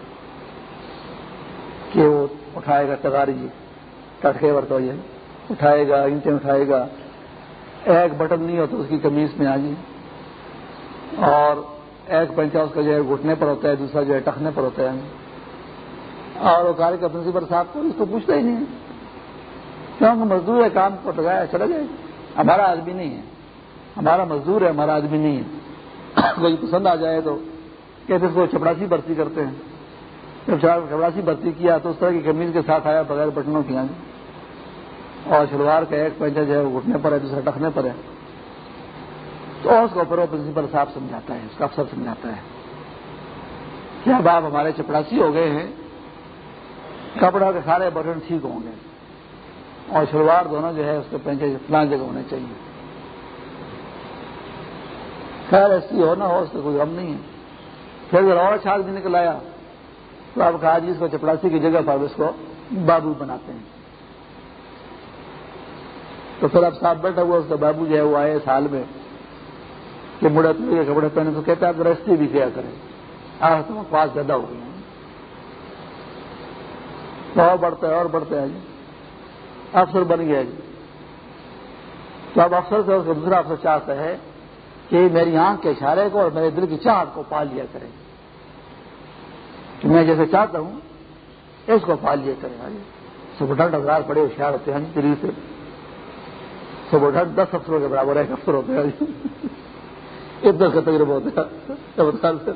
کہ وہ اٹھائے گا تغاری جی ٹٹکے برتا یہ اٹھائے گا، اینٹیں اٹھائے گا، ایک بٹن نہیں ہوتا، اس کی کمیز میں آ جی۔ اور ایک پنچا اس کا جو ہے گھٹنے پر ہوتا ہے، دوسرا جو ہے ٹکنے پر ہوتا ہے۔ اور وہ کار کا پرنسپل صاحب کو اس کو پوچھتا ہی نہیں۔ ہے کیونکہ مزدور ہے، کام کو ٹگایا چلا جائے۔ ہمارا آدمی نہیں ہے۔ ہمارا مزدور ہے، ہمارا آدمی نہیں ہے۔ کوئی پسند آ جائے تو کہتے اس کو چپڑاسی بھرتی کرتے ہیں۔ جب چپڑاسی بھرتی کیا تو اس طرح کی کمیز کے ساتھ آیا بغیر بٹنوں کی اور شلوار کا ایک پینچا جو ہے وہ گھٹنے پر ہے، دوسرا ٹکنے پر ہے۔ تو اس کو پھر وہ پرنسپل صاحب سمجھاتا ہے، اس کا افسر سمجھاتا ہے۔ کہ اب آپ ہمارے چپڑاسی ہو گئے ہیں؟ کپڑا کے سارے بٹن ٹھیک ہوں گے۔ اور شلوار دونوں جو ہے اس کے پینچے فلان جگہ ہونے چاہیے۔ خیر ایسی ہو نہ ہو، اس کا کوئی غم نہیں ہے۔ پھر اور اچھا بھی نکل آیا تو آپ کہا جی اس کو چپڑاسی کی جگہ پر اس کو بابو بناتے ہیں۔ تو پھر اب ساتھ بیٹھا ہوا، اس کا بابو جو ہے، وہ آئے سال میں۔ کہ مڑے تو کپڑے پہنے، تو کہتے آپ گرستی بھی کیا کریں۔ آج تو پاس زیادہ ہو گئی اور بڑھتا ہے اور بڑھتا ہے جی۔ افسر بن گیا جی۔ تو اب افسر سے دوسرا افسر چاہتا ہے۔ کہ میری آنکھ کے اشارے کو اور میرے دل کی چاہت کو پال لیا کرے۔ کہ میں جیسے چاہتا ہوں، اس کو پال لیا کرے۔ ہاں جی سب ہزار بڑے ہوشیار ہوتے ہیں ہاں جی، دلی سے۔ سب دس افسروں کے برابر ایک افسر ہوتے ہیں ہاں جی۔ اتنا کا تجربہ ہوتا ہے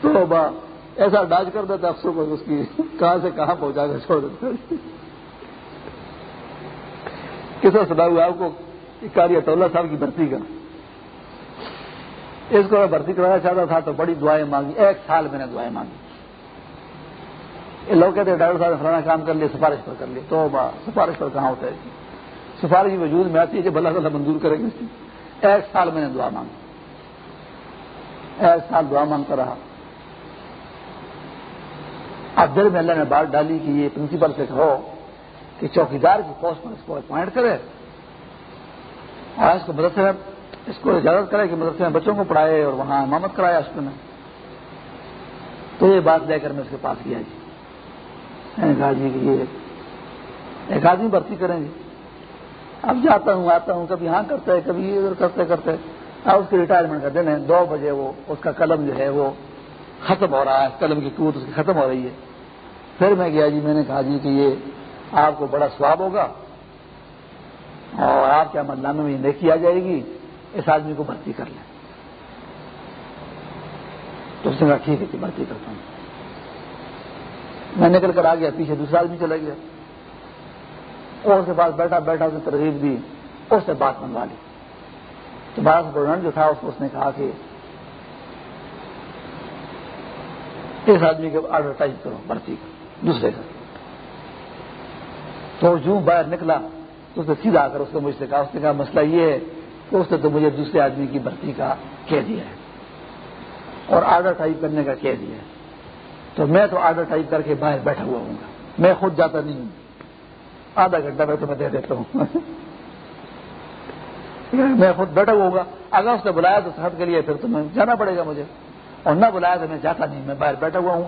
تو با ایسا ڈاج کر دیتا افسر کو اس کی کہاں سے کہاں پہنچا کر چھوڑ دیتا ہاں جی۔ کس طرح سنا ہوا آپ کو؟ کاری اطولہ صاحب کی بھرتی کا۔ اس کو میں بھرتی کرانا چاہتا تھا تو بڑی دعائیں مانگی۔ ایک سال میں نے دعائیں مانگی۔ یہ لوگ کہتے ہیں، ڈاکٹر صاحب نے فلانا کام کر لیا، سفارش پر کر لی تو سفارش پر کہاں ہوتا ہے؟ سفارش وجود میں آتی ہے کہ بلا تعالیٰ منظور کریں گے ایک سال میں نے دعا مانگی۔ ایک سال دعا مانگتا رہا۔ اب دل میں اللہ نے بات ڈالی کہ یہ پرنسپل سے کہو کہ چوکیدار کی پوسٹ پر اس کو اپوائنٹ کرے۔ اور اس کو مدرسے میں اس کو اجازت کرے کہ مدرسے میں بچوں کو پڑھائے اور وہاں امامت کرایا اس میں۔ تو یہ بات لے کر میں اس کے پاس گیا جی۔ میں نے کہا جی کہ یہ ایک آدمی بھرتی کریں گے۔ اب جاتا ہوں، آتا ہوں، کبھی ہاں کرتا ہے، کبھی ادھر کرتے کرتے اب اس کی ریٹائرمنٹ کا دن ہے دو بجے وہ اس کا قلم جو ہے وہ ختم ہو رہا ہے، قلم کی قوت اس کی ختم ہو رہی ہے۔ پھر میں گیا جی میں نے کہا جی کہ یہ آپ کو بڑا سواب ہوگا۔ اور آپ کے عمل نامے میں یہ نیکی آ جائے گی، اس آدمی کو بھرتی کر لیں۔ تو اس نے کہا، ٹھیک ہے کہ بھرتی کرتا ہوں۔ میں نکل کر آ گیا، پیچھے دوسرا آدمی چلا گیا۔ اور اس کے پاس بیٹھا بیٹھا، اس نے ترغیب دی، اس سے بات منگوا لی۔ تو بارہ گورنمنٹ جو تھا، اس نے کہا کہ اس آدمی کے ایڈورٹائز کرو، بھرتی دوسرے کا۔ تو جو باہر نکلا تو اس نے سیدھا آ کر اس نے مجھ سے کہا، اس نے کہا، مسئلہ یہ ہے کہ اس نے تو مجھے دوسرے آدمی کی بھرتی کا کہہ دیا ہے اور آرڈر ٹائپ کرنے کا کہہ دیا ہے۔ تو میں تو آرڈر ٹائپ کر کے باہر بیٹھا ہوا ہوں گا۔ میں خود جاتا نہیں ہوں۔ آدھا گھنٹہ میں تمہیں دے دیتا ہوں۔ میں خود بیٹھا ہوا ہوگا اگر اس نے بلایا تو صحت کے لیے پھر تمہیں جانا پڑے گا مجھے۔ اور نہ بلایا تو میں جاتا نہیں، میں باہر بیٹھا ہوا ہوں۔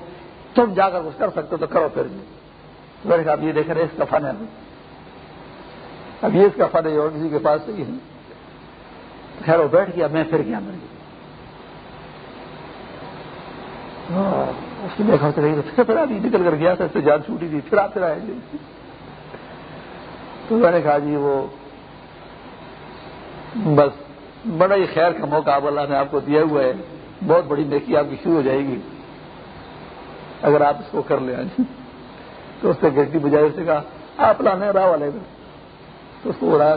تم جا کر کچھ کر سکتے تو کرو پھر۔ میں نے کہا یہ دیکھ رہے اس کا فن ہے۔ اب یہ اس کا فن ہے اور کسی کے پاس نہیں ہے۔ خیر، وہ بیٹھ گیا، میں پھر گیا میں ہاں، اس نے دیکھا تو پھر پھر آدمی نکل کر گیا تھا، اس سے جان چھوٹی تھی، پھر آتے رہے جی۔ تو میں نے کہا جی وہ بس بڑا ہی خیر کا موقع اب اللہ نے آپ کو دیا ہوا ہے۔ بہت بڑی نیکی آپ کی شروع ہو جائے گی۔ اگر آپ اس کو کر لیں جی تو اس سے گھنٹی بجائے اس نے کہا، آپ لانے راہ والے تو اس کو اڑایا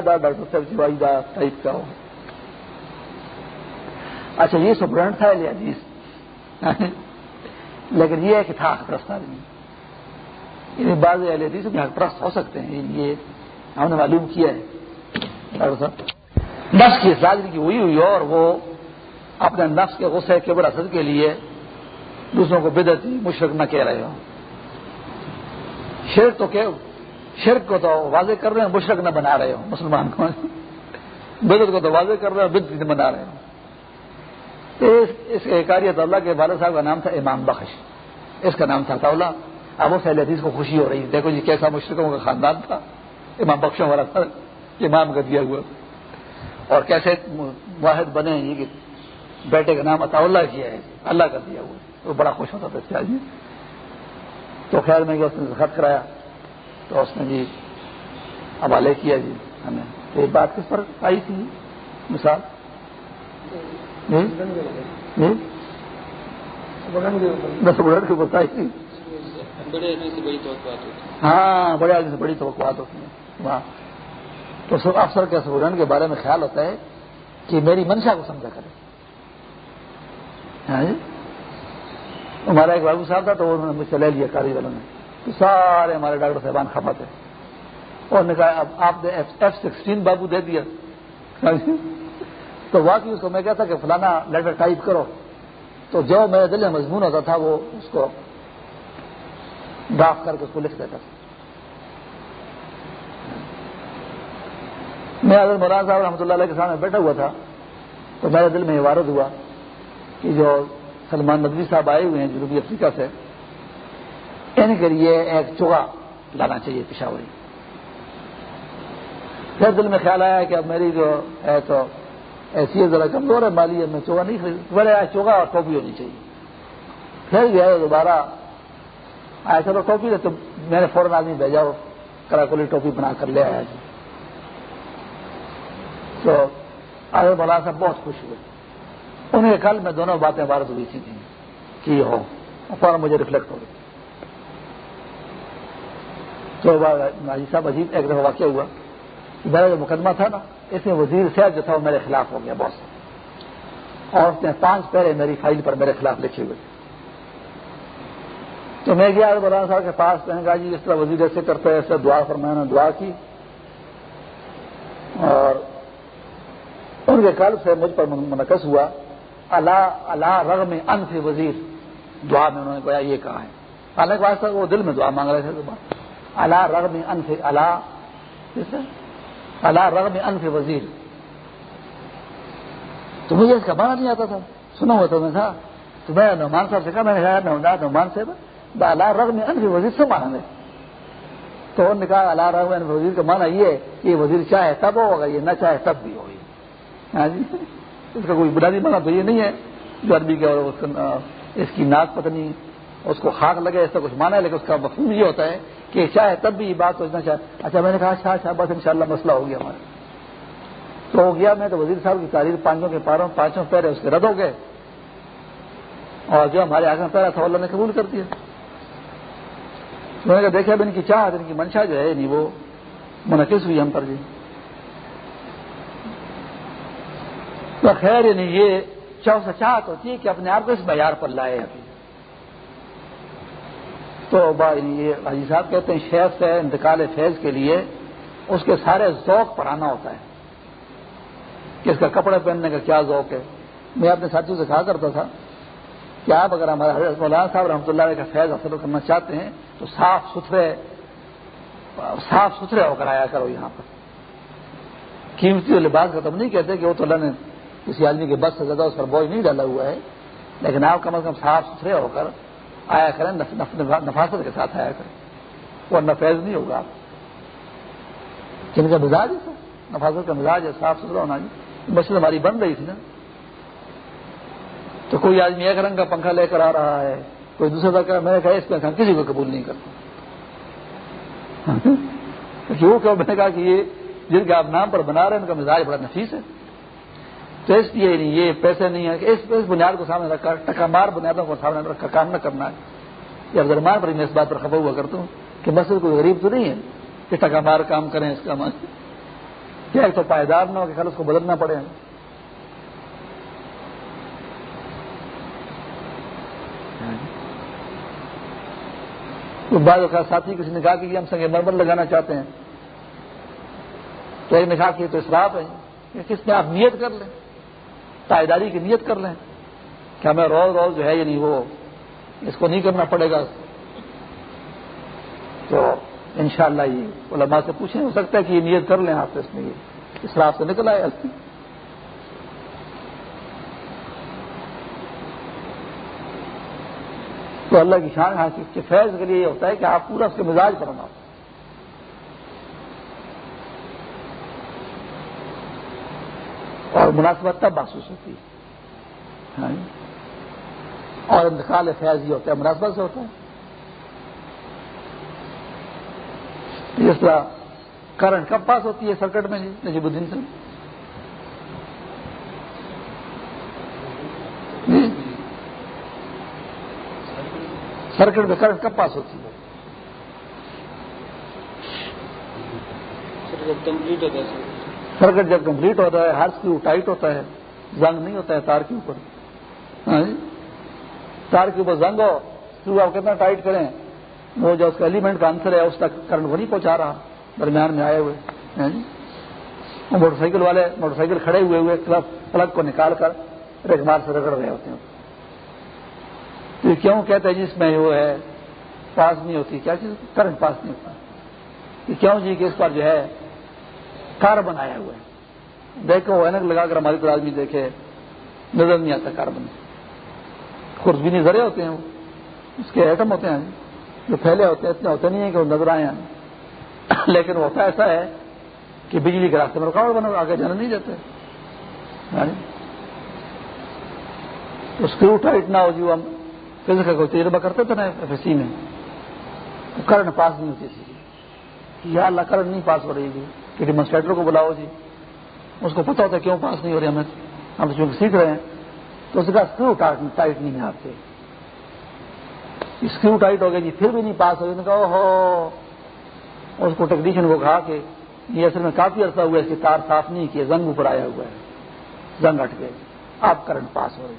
ڈاکٹر صاحب جی، سوائی دا ٹائپ کا ہو اچھا یہ سپرنٹ تھا لیا جی؟ لیکن یہ ہے کہ تھا حق پرست آدمی۔ یعنی بعض اہل حدیث میں حق پرست ہو سکتے ہیں۔ یہ ہم نے معلوم کیا ہے۔ ڈاکٹر صاحب، نفس کی اصلاح کی ہوئی ہوئی اور وہ اپنے نفس کے غصے کے اثر کے لیے دوسروں کو بدعتی مشرق نہ کہہ رہے ہو شرک تو کہ شرک کو تو واضح کر رہے ہیں مشرق نہ بنا رہے ہو مسلمان کو۔ بدت کو تو واضح کر رہے ہو بدت بنا رہے ہو اس کاریت اللہ کے والد صاحب کا نام تھا امام بخش۔ اس کا نام تھا اللہ اب اس حدیث کو خوشی ہو رہی ہے۔ دیکھو جی کیسا مشرقوں کا خاندان تھا۔ امام بخشوں والا تھا۔ امام کا دیا ہوا۔ اور کیسے واحد بنے یہ کہ بیٹے کا نام عطا اللہ کیا ہے۔ اللہ کا دیا ہوا۔ وہ بڑا خوش ہوتا تھا جی تو خیر میں اس نے خط کرایا تو اس نے جی حوالے کیا جی ہمیں۔ یہ بات کس پر آئی تھی؟ مثال۔ دس بڑھ کے بتائی تھی۔ ہاں بڑے آدمی سے بڑی توقعات ہوتی ہیں۔ وہاں تو سب افسر کے سبرن کے بارے میں خیال ہوتا ہے کہ میری منشا کو سمجھا کرے۔ ہاں جی؟ ہمارا ایک بابو صاحب تھا تو انہوں نے مجھ سے لے لیا کاری والوں نے۔ تو سارے ہمارے ڈاکٹر صاحبان کھپا تھے۔ اور نے کہا، اب آپ نے ایف سکسٹین بابو دے دیا۔ تو واقعی اس کو میں کہتا کہ فلانا لیٹر ٹائپ کرو۔ تو جو میرے دل میں مضمون ہوتا تھا وہ اس کو ڈرافٹ کر کے اس کو لکھ دیتا تھا۔ میں اگر مولانا صاحب رحمۃ اللہ علیہ کے سامنے بیٹھا ہوا تھا۔ تو میرے دل میں یہ وارد ہوا کہ جو سلمان ندوی صاحب آئے ہوئے ہیں جنوبی افریقہ سے، ان کے لیے ایک چوگا لانا چاہیے پشاوری۔ پھر دل میں خیال آیا کہ اب میری جو ہے تو ایسی ہے، ذرا کمزور ہے، مالی ہے، میں چوگا نہیں خرید میرے چوگا اور ٹوپی ہونی چاہیے۔ پھر جو ہے دوبارہ آیا چلو ٹوپی تو میں نے فوراً آدمی بھیجا کراکولی ٹوپی بنا کر لے آیا جی۔ تو آگے بلا صاحب بہت خوش ہوئے۔ انہیں کل میں دونوں باتیں وارد ہوئی تھی کہ یہ ہو، فوراً مجھے ریفلیکٹ ہو گئی۔ تو ناجی صاحب عجیب ایک دفعہ واقعہ ہوا میرا جو مقدمہ تھا نا، اس میں وزیر صاحب جو تھا وہ میرے خلاف ہو گیا بہت۔ اور اس نے پانچ پیرے میری فائل پر میرے خلاف لکھے ہوئے تو میں گیا مولانا صاحب کے پاس، میں نے کہا جی اس طرح وزیر ایسے کرتے ہیں ایسے دعا پر میں نے دعا کی۔ اور ان کے کل سے مجھ پر منعقد ہوا۔ اللہ اللہ رغ میں ان سے وزیر. دعا میں انہوں نے کہا یہ کہا ہے. حالانکہ واسطہ وہ دل میں دعا مانگ رہے تھے اللہ رغ میں ان سے اللہ اللہ رغ میں ان سے وزیر. تو مجھے اس کا مانا نہیں آتا تھا. سنا ہوا تو میں تھا. تو میں نعمان صاحب سے کہا، میں نے کہا نعمان صاحب اللہ رغ میں ان سے وزیر سے مانا ہے تو انہوں نے کہا، اللہ رغ میں وزیر کا مانا یہ ہے کہ یہ وزیر چاہے تب ہوگا یہ نہ چاہے تب بھی ہوگی ہاں جی؟ اس کا کوئی بنیادی مانا تو یہ نہیں ہے جو عربی کے اس کی ناک پتنی اس کو خاک لگے ایسا کچھ مانا ہے، لیکن اس کا مفہوم یہ ہوتا ہے کہ چاہے تب بھی یہ بات سوچنا چاہے اچھا میں نے کہا اچھا اچھا بس ان شاء اللہ مسئلہ ہو گیا ہمارا۔ تو ہو گیا، میں تو وزیر صاحب کی تاریخ پانچوں کے پاروں پانچوں پیر اس کے رد ہو گئے۔ اور جو ہمارے آگے پیرا تھا، اللہ نے قبول کر دیا۔ میں نے کہا دیکھا ان کی چاہت، ان کی منشا جو ہے نہیں وہ منعقد ہوئی ہم پر جی۔ تو خیر یعنی یہ چو چاہت ہوتی ہے کہ اپنے آپ کو اس معیار پر لائے۔ ابھی تو یعنی یہ حاجی صاحب کہتے ہیں شہر سے انتقال فیض کے لیے اس کے سارے ذوق پر آنا ہوتا ہے۔ کہ اس کا کپڑے پہننے کا کیا ذوق ہے۔ میں اپنے ساتھیوں سے کہا کرتا تھا کہ آپ اگر ہمارے حضرت مولانا صاحب رحمۃ اللہ علیہ کا فیض حاصل کرنا چاہتے ہیں تو صاف ستھرے صاف ستھرے ہو کر آیا کرو یہاں پر۔ قیمتی لباس کا تم نہیں کہتے کہ وہ تو اللہ نے کسی آدمی کے بس سے زیادہ اس پر بوجھ نہیں ڈالا ہوا ہے، لیکن آپ کم از کم صاف ستھرے ہو کر آیا کریں نفاست کے ساتھ آیا کریں۔ وہ نفیز نہیں ہوگا آپ۔ کن کا مزاج ہے سر، نفاست کا مزاج ہے، صاف ستھرا ہونا جی۔ مسجد ہماری بن رہی تھی نا۔ تو کوئی آدمی ایک رنگ کا پنکھا لے کر آ رہا ہے، کوئی دوسرا طرح میں نے کہا اس پنکھا کسی کو قبول نہیں کرتا ہاں۔ کیوں؟ کہ میں نے کہا کہ یہ جن کے آپ نام پر بنا رہے ہیں، ان کا مزاج بڑا نفیس ہے۔ تو اس لیے یہ پیسے نہیں ہے اس, اس بنیاد کو سامنے رکھ کر ٹکا مار بنیادوں کو سامنے رکھ کر کام نہ کرنا ہے۔ یا درمان پر میں اس بات پر خبر ہوا کرتا ہوں کہ مسجد کوئی غریب تو نہیں ہے کہ ٹکا مار کام کریں اس کا مان کیا ایک تو پائیدار نہ ہو کہ کل اس کو بدلنا پڑے۔ بعض اوقات ساتھی کسی نے کہا کہ ہم سنگے مرمر لگانا چاہتے ہیں۔ تو ایک نے کہا کہ تو اسراف ہے کہ کس میں آپ نیت کر لیں۔ تائیداری کی نیت کر لیں کہ ہمیں روز روز جو ہے یعنی وہ اس کو نہیں کرنا پڑے گا۔ تو انشاءاللہ یہ علماء سے پوچھیں، ہو سکتا ہے کہ یہ نیت کر لیں آپ اس میں یہ اسراف سے نکل آئے تو اللہ کی شان حاصل کے فیض کے لیے یہ ہوتا ہے کہ آپ پورا اس کے مزاج پر اور مناسبت تب محسوس ہوتی ہے۔ ہاں جی۔ اور انتقال فیض یہ ہوتا ہے، مناسبت سے ہوتا ہے۔ جس طرح کرنٹ کب پاس ہوتی ہے سرکٹ میں، نجیب الدین سے جی۔ سرکٹ میں کرنٹ کب پاس ہوتی ہے؟ سرکٹ جب کمپلیٹ ہوتا ہے، ہر اسکرو ٹائٹ ہوتا ہے، زنگ نہیں ہوتا ہے تار کے اوپر۔ ہاں جی؟ تار کے اوپر زنگ ہو اسکرو آپ کتنا ٹائٹ کریں، وہ جو اس کا ایلیمنٹ کا آنسر ہے، اس تک کرنٹ وہ نہیں پہنچا رہا، درمیان میں آئے ہوئے۔ ہاں جی؟ موٹر سائیکل والے، موٹر سائیکل کھڑے ہوئے ہوئے پلگ کو نکال کر ریکمار سے رگڑ رہے ہوتے ہیں۔ کیوں کہتے ہیں جی، جس میں وہ ہے، پاس نہیں ہوتی، کیا چیز؟ کرنٹ پاس نہیں ہوتا۔ کیوں جی کہ اس پر جو ہے کاربن آیا ہوا ہے۔ دیکھو وہ اینک لگا کر ہماری طرح آدمی دیکھے، نظر نہیں آتا کاربن خوربینی ذرے ہوتے ہیں وہ۔ اس کے ایٹم ہوتے ہیں۔ جو پھیلے ہوتے ہیں، اتنے ہوتے نہیں ہیں کہ وہ نظر آئے ہیں لیکن ہوتا ایسا ہے کہ بجلی کے راستے میں رکاوٹ بنا آگے جانے نہیں دیتے۔ یعنی اسکرو ٹائٹ نہ ہو جی، جو ہم فزکس کا کوئی تجربہ کرتے تھے نا ایف ایس سی میں کرنٹ پاس نہیں ہوتی تھی۔ یا اللہ کرنٹ نہیں پاس ہو رہی جی۔ تھی کہ ڈیمونسٹریٹر کو بلاؤ جی۔ اس کو پتا ہوتا ہے کیوں پاس نہیں ہو رہی ہمیں۔ ہم تو چونکہ سیکھ رہے ہیں۔ تو اس کا اسکرو ٹائٹ نہیں ہے آپ سے اسکرو ٹائٹ ہو گیا جی پھر بھی نہیں پاس ہو کہا ہو اس کو ٹیکنیشین کو کہا کہ یہ اصل میں کافی عرصہ ہوا ہے، اس کی تار صاف نہیں کیا زنگ اوپر آیا ہوا ہے۔ زنگ ہٹ گئے۔ آپ کرنٹ پاس ہو رہی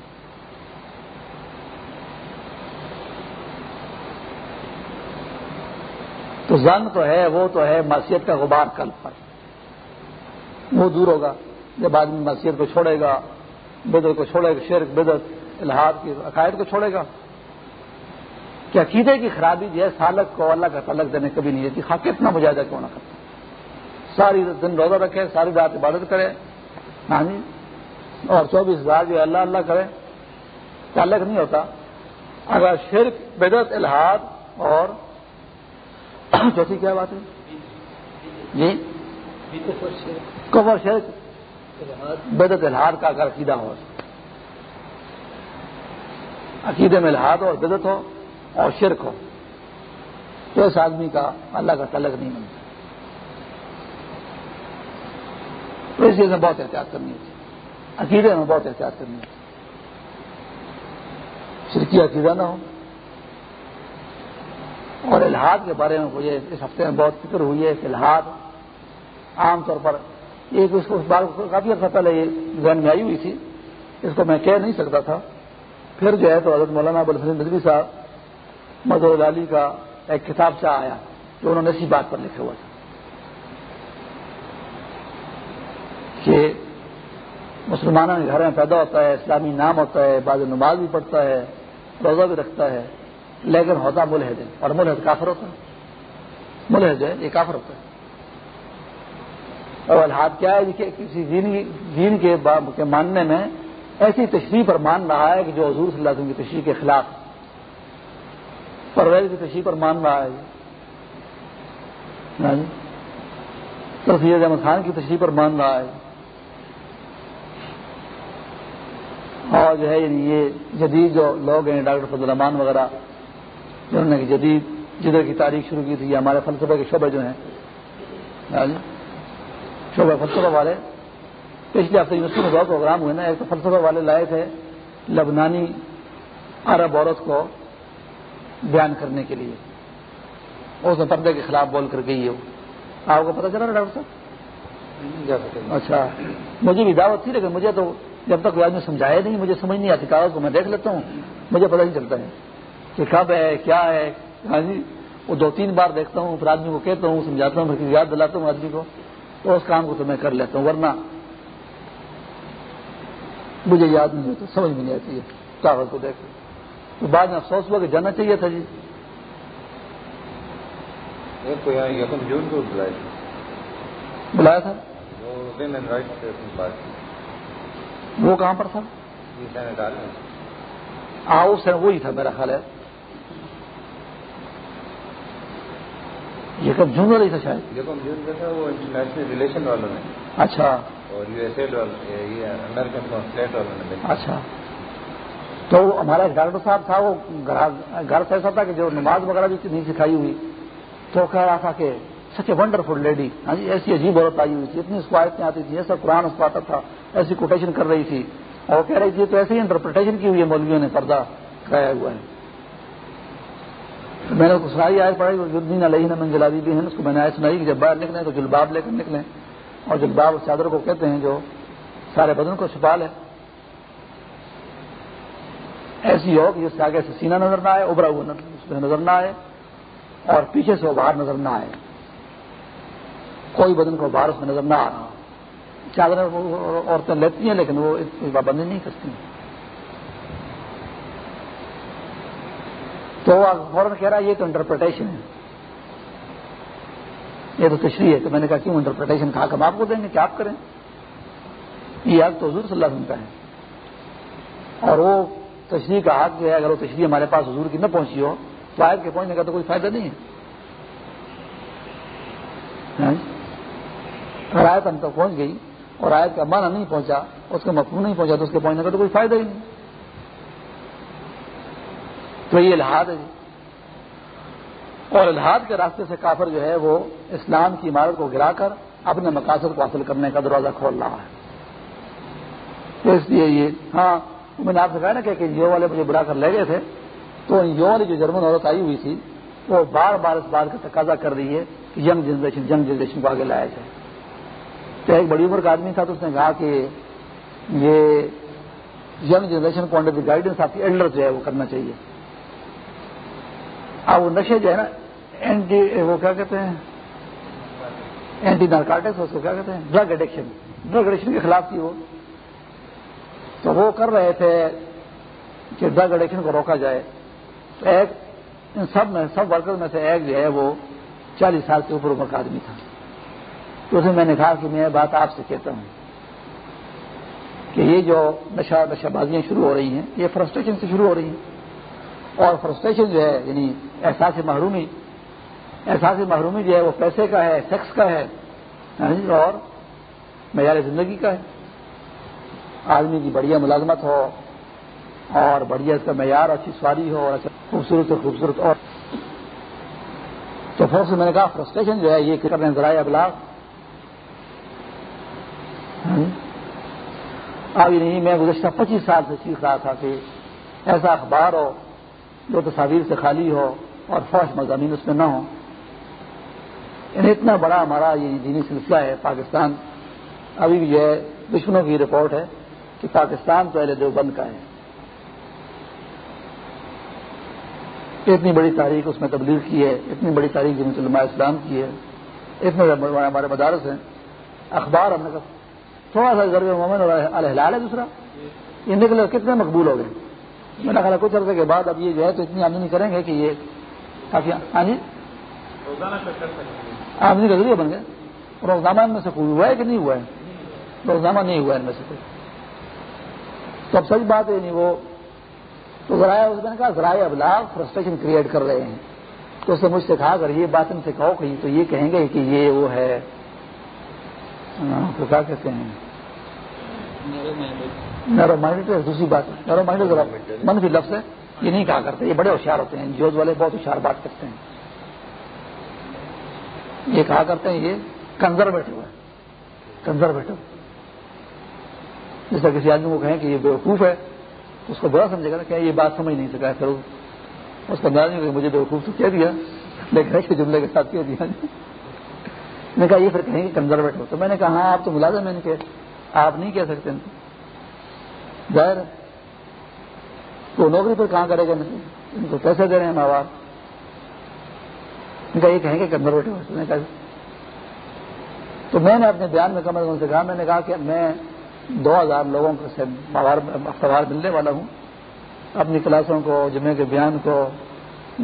تو زنگ تو ہے، وہ تو ہے، معصیت کا غبار کل پر۔ وہ دور ہوگا جب آدمی معصیت کو چھوڑے گا بدر کو چھوڑے گا، شرک بدت الحاد کی عقائد کو چھوڑے گا۔ کہ عقیدے کی خرابی جو ہے، سالک کو اللہ کا تعلق دینے کبھی نہیں دیتی خاک اتنا مجاہدہ کیوں نہ کرتا۔ ساری دن روزہ رکھے، ساری رات عبادت کرے۔ ہاں جی اور چوبیس ہزار جو اللہ اللہ کرے۔ تعلق نہیں ہوتا۔ اگر شرک بدت الحاد اور چوتھی کیا بات ہے؟ جی؟ کفر، شرک؟ بدت الحاد کا اگر عقیدہ ہو۔ عقیدے میں الحاد ہو اور بدت ہو اور شرک ہو، تو اس آدمی کا اللہ کا تعلق نہیں بنتا۔ تو اس چیز میں بہت احتیاط کرنی ہوتی عقیدے میں بہت احتیاط کرنی ہوتی شرکی عقیدہ نہ ہو۔ اور الحاد کے بارے میں مجھے اس ہفتے میں بہت فکر ہوئی ہے کہ الحاد عام طور پر ایک اس کو بار کافی عرصہ پہلے یہ ذہن میں آئی ہوئی تھی، اس کو میں کہہ نہیں سکتا تھا۔ پھر جو ہے تو حضرت مولانا ابوالحسن ندوی صاحب مدور علی کا ایک کتاب سے آیا جو انہوں نے اسی بات پر لکھا ہوا تھا کہ مسلمانوں کے گھر میں پیدا ہوتا ہے، اسلامی نام ہوتا ہے، بعض نماز بھی پڑھتا ہے، روزہ بھی رکھتا ہے۔ لیکن ہوتا ملحد ہے۔ اور ملحد کافر ہوتا ہے۔ ملحد جو ہے، یہ کافر ہوتا ہے۔ اور الحاد کیا ہے؟ کہ کسی دین کے ماننے میں ایسی تشریح پر مان رہا ہے کہ جو حضور صلی اللہ علیہ وسلم کی تشریح کے خلاف پرویز کی تشریح پر مان رہا ہے۔ ہاں جی۔ سید احمد خان کی تشریح پر مان رہا ہے۔ اور جو ہے یعنی یہ جدید جو لوگ ہیں، ڈاکٹر فضل الرحمان وغیرہ جنہوں نے جدید جدھر کی تاریخ شروع کی تھی یہ ہمارے فلسفے کے شعبے جو ہیں۔ ہاں جی؟ شعبہ فلسفہ والے۔ پچھلے ہفتے یونیورسٹی میں دو پروگرام ہوئے نا ایک تو فلسفہ والے لائے تھے لبنانی عرب عورت کو بیان کرنے کے لیے۔ اس نے پردے کے خلاف بول کر گئی ہو آپ کو پتا چلا نا ڈاکٹر صاحب؟ اچھا۔ مجھے بھی دعوت تھی لیکن مجھے تو جب تک وہ آدمی سمجھایا نہیں مجھے سمجھ نہیں آتی کاغذ کو میں دیکھ لیتا ہوں مجھے پتہ نہیں چلتا ہے۔ کہ کب ہے کیا ہے؟ ہاں جی وہ دو تین بار دیکھتا ہوں پھر آدمی کو کہتا ہوں سمجھاتا ہوں پھر یاد دلاتا ہوں آدمی کو تو اس کام کو تو میں کر لیتا ہوں ورنہ مجھے یاد نہیں ہوتا سمجھ میں نہیں آتی ہے کاغذ کو دیکھ تو بعد میں افسوس ہوا کہ جانا چاہیے تھا جی۔ بلایا تھا وہ کہاں پر تھا؟ ہاں اس وہی تھا میرا خیال ہے۔ یہ کب جون والا ہی تھا شاید؟
وہ انٹرنیشنل ریلیشن والوں نے۔
اچھا۔
اور U S and American consulate والوں نے
اچھا۔ تو ہمارا ڈاکٹر صاحب تھا وہ گھر سے ایسا تھا کہ جو نماز وغیرہ بھی نہیں سکھائی ہوئی تو کہہ رہا تھا کہ سچ اے ونڈرفل لیڈی ہاں جی ایسی عجیب عورت آئی ہوئی تھی اتنی اسکوائٹیں آتی تھی ایسا قرآن اس کو آتا تھا ایسی کوٹیشن کر رہی تھی۔ اور کہہ رہی تھی تو ایسے ہی انٹرپریٹیشن کی ہوئی ہے مولویوں نے پردہ کرایا ہوا ہے۔ میں نے اس کو سنائی آئے پڑھائی جدین علیہ نے جلابی بھی ہیں، اس کو میں نے آئے سنائی کہ جب باہر نکلیں تو جلباب لے کر نکلیں۔ اور جلباب اس چادر کو کہتے ہیں جو سارے بدن کو چھپا لے۔ ایسی ہو کہ جس سے آگے سے سینہ نظر نہ آئے، ابھرا ہوا نظر نہ آئے اور پیچھے سے وہ باہر نظر نہ آئے۔ کوئی بدن کو باہر اس میں نظر نہ آ رہا چادر عورتیں لیتی ہیں، لیکن وہ اس پابندی نہیں کرتی۔ تو فوراً کہہ رہا ہے یہ تو انٹرپریٹیشن ہے۔ یہ تو تشریح ہے تو میں نے کہا کیوں انٹرپریٹیشن کہا؟ کہ ہم آپ کو دیں گے؟ کہ آپ کریں؟ یہ حق تو حضور صلی اللہ علیہ وسلم کا ہے۔ اور وہ تشریح کا حق جو ہے، اگر وہ تشریح ہمارے پاس حضور کی نہ پہنچی ہو، تو آیت کے پہنچنے کا تو کوئی فائدہ نہیں ہے۔ ہاں جی؟ اگر آیت ہم تک پہنچ گئی اور آیت کا معنی نہیں پہنچا، اس کا مفہوم نہیں پہنچا، تو اس کے پہنچنے کا تو کوئی فائدہ ہی نہیں۔ تو یہ الحاد ہے جی۔ اور الحاد کے راستے سے کافر جو ہے وہ اسلام کی عمارت کو گرا کر اپنے مقاصد کو حاصل کرنے کا دروازہ کھول رہا ہے۔ تو اس لیے یہ ہاں میں نے آپ سے کہا نا کہ یو والے مجھے بڑا کر لے گئے تھے۔ تو یو والی جو جرمن عورت آئی ہوئی تھی، وہ بار بار اس بات کا تقاضا کر رہی ہے کہ ینگ جنریشن ینگ جنریشن کو آگے لایا جائے۔ تو ایک بڑی عمر کا آدمی تھا تو اس نے کہا کہ یہ ینگ جنریشن کو انڈر دی گائیڈنس آپ کی ایلڈر جو ہے وہ کرنا چاہیے۔ اب وہ نشے جو ہے نا اینٹی وہ کیا کہتے ہیں؟ اینٹی نارکاٹکس اس کو کیا کہتے ہیں؟ ڈرگ ایڈکشن ڈرگ ایڈکشن کے خلاف تھی وہ۔ تو وہ کر رہے تھے کہ ڈرگ ایڈکشن کو روکا جائے۔ تو ایک، ان سب میں، سب ورکر میں سے ایک جو ہے وہ چالیس سال سے اوپر عمر کا آدمی تھا۔ تو اسے میں نے کہا کہ میں بات آپ سے کہتا ہوں کہ یہ جو نشہ نشہ بازیاں شروع ہو رہی ہیں، یہ فرسٹریشن سے شروع ہو رہی ہیں۔ اور فرسٹریشن جو ہے یعنی احساس محرومی احساس محرومی جو ہے وہ پیسے کا ہے سیکس کا ہے ہاں جی، اور معیار زندگی کا ہے۔ آدمی کی بڑھیا ملازمت ہو اور بڑھیا اس کا معیار، اچھی سواری ہو اور اچھا خوبصورت سے خوبصورت اور۔ تو پھر سے میں نے کہا فرسٹریشن جو ہے، یہ کر رہے ہیں ذرائع ابلاغ۔ ہاں جی۔ ابھی یعنی نہیں میں گزشتہ پچیس سال سے سیکھ رہا تھا کہ ایسا اخبار ہو جو تصاویر سے خالی ہو اور فوج مضامین اس میں نہ ہو۔ یعنی اتنا بڑا ہمارا یہ دینی سلسلہ ہے پاکستان۔ ابھی بھی جو ہے دشمنوں کی رپورٹ ہے کہ پاکستان تو اہل دیوبند کا ہے۔ اتنی بڑی تاریخ اس میں تبدیل کی ہے، اتنی بڑی تاریخ جن علماء اسلام کی ہے۔ اتنے ہمارے مدارس ہیں۔ اخبار ہم نے کہا، تھوڑا سا ضرور مومن اور الحلال ہے دوسرا۔ یہ نکلے کتنے مقبول ہو گئے۔ میں نے خیال کچھ عرصے کے بعد اب یہ جو ہے تو اتنی آمدنی کریں گے کہ یہ کافی ہاں جی؟ آمدنی کا ذریعہ بن گئے روزنامہ ان میں سے کوئی ہوا ہے کہ نہیں ہوا ہے؟ روزنامہ نہیں ہوا ہے ان میں سے کوئی۔ تو اب سچ بات ہے نہیں وہ تو ذرائع اس نے کہا ذرائع ابلاغ فرسٹریشن کریٹ کر رہے ہیں۔ تو اس نے مجھ سے کہا اگر یہ بات ان سے کہو کہیں تو یہ کہیں گے کہ یہ وہ ہے۔ تو کیا کہتے ہیں؟ نیرو مائنڈیڈ دوسری بات ہے. نیرو مائنڈیڈ ذرا منفی لفظ ہے. یہ نہیں کہا کرتے. یہ بڑے ہوشیار ہوتے ہیں. جوز والے بہت ہوشیار بات کرتے ہیں. یہ کہا کرتے ہیں یہ کنزرویٹو ہے. کنزرویٹو جس طرح کسی آدمی کو کہیں کہ یہ بیوقوف ہے، اس کو برا سمجھے گا کہ یہ بات سمجھ نہیں سکا پھر اس کو انداز نہیں مجھے بیوقوف تو کہہ دیا. لیکن ایسے جملے کے ساتھ کہہ دیا. نے کہا یہ پھر کہیں گے کنزرویٹو تو میں نے کہا ہاں آپ تو ملازم ہیں کہ آپ نہیں کہہ سکتے ظاہر تو نوکری پر کہاں کرے گا ان کو پیسے دے رہے ہیں ماں باپ۔ ان کا یہ کہیں گے کنزرویٹو نے کہا تو میں نے اپنے بیان میں کم از کم سے کہا، میں نے کہا کہ میں دو ہزار لوگوں سے اخبار ملنے والا ہوں۔ اپنی کلاسوں کو، جمعے کے بیان کو،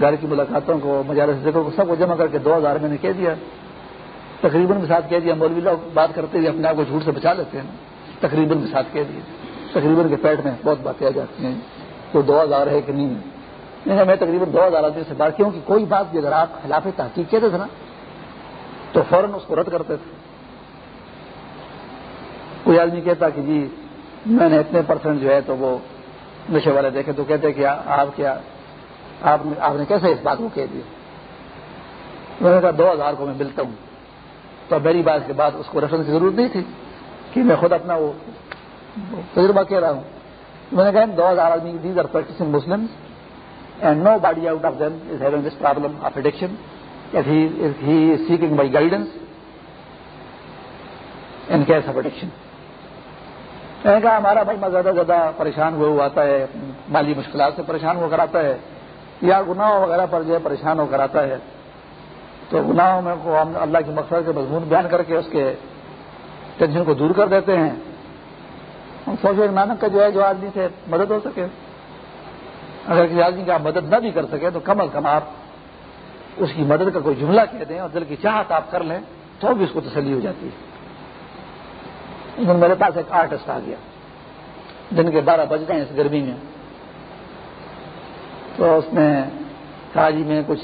گھر کی ملاقاتوں کو، مجالس ذکر کو، سب کو جمع کر کے دو ہزار میں نے کہہ دیا۔ تقریباً کے ساتھ کہہ دیا۔ مولوی لوگ بات کرتے ہوئے اپنے آپ کو جھوٹ سے بچا لیتے ہیں۔ تقریباً کے ساتھ کہہ دیا۔ تقریباً کے پیٹ میں بہت باتیں آ جاتی ہیں۔ تو دو ہزار ہے کہ نہیں؟ نہیں میں تقریباً دو ہزار آدمی سے بات کیوں کہ کوئی بات بھی اگر آپ خلاف تحقیق کہتے تھے نا، تو فوراً اس کو رد کرتے تھے۔ کوئی آدمی کہتا کہ جی میں نے اتنے پرسنٹ جو ہے تو وہ نشے والے دیکھے، تو کہتے کہ آپ کیا، آپ نے کیسے اس بات کو کہہ دیا؟ میں نے کہا، دو ہزار کو میں ملتا ہوں۔ تو میری بات کے بعد اس کو ریفرنس کی ضرورت نہیں تھی کہ میں خود اپنا وہ تجربہ کہہ رہا ہوں۔ میں نے کہا دو ہزار آدمی these are practicing Muslim and nobody out of them is having this problem of addiction seeking by guidance in case of addiction میں نے کہا، ہمارا بھائی زیادہ زیادہ پریشان ہوئے ہوا آتا ہے، مالی مشکلات سے پریشان ہو کر آتا ہے، یا گناہ وغیرہ پر جو ہے پریشان ہو کر آتا ہے۔ تو گناہوں میں کو ہم اللہ کے مقصد کے مضمون بیان کر کے اس کے ٹینشن کو دور کر دیتے ہیں۔ ہم سوچے نانک کا جو ہے جو آدمی سے مدد ہو سکے۔ اگر کسی آدمی کی آپ مدد نہ بھی کر سکے تو کم از کم آپ اس کی مدد کا کوئی جملہ کہہ دیں اور دل کی چاہت آپ کر لیں تو بھی اس کو تسلی ہو جاتی ہے۔ میرے پاس ایک آرٹسٹ آ گیا۔ دن کے بارہ بج گئے ہیں اس گرمی میں۔ تو اس نے کہا جی میں کچھ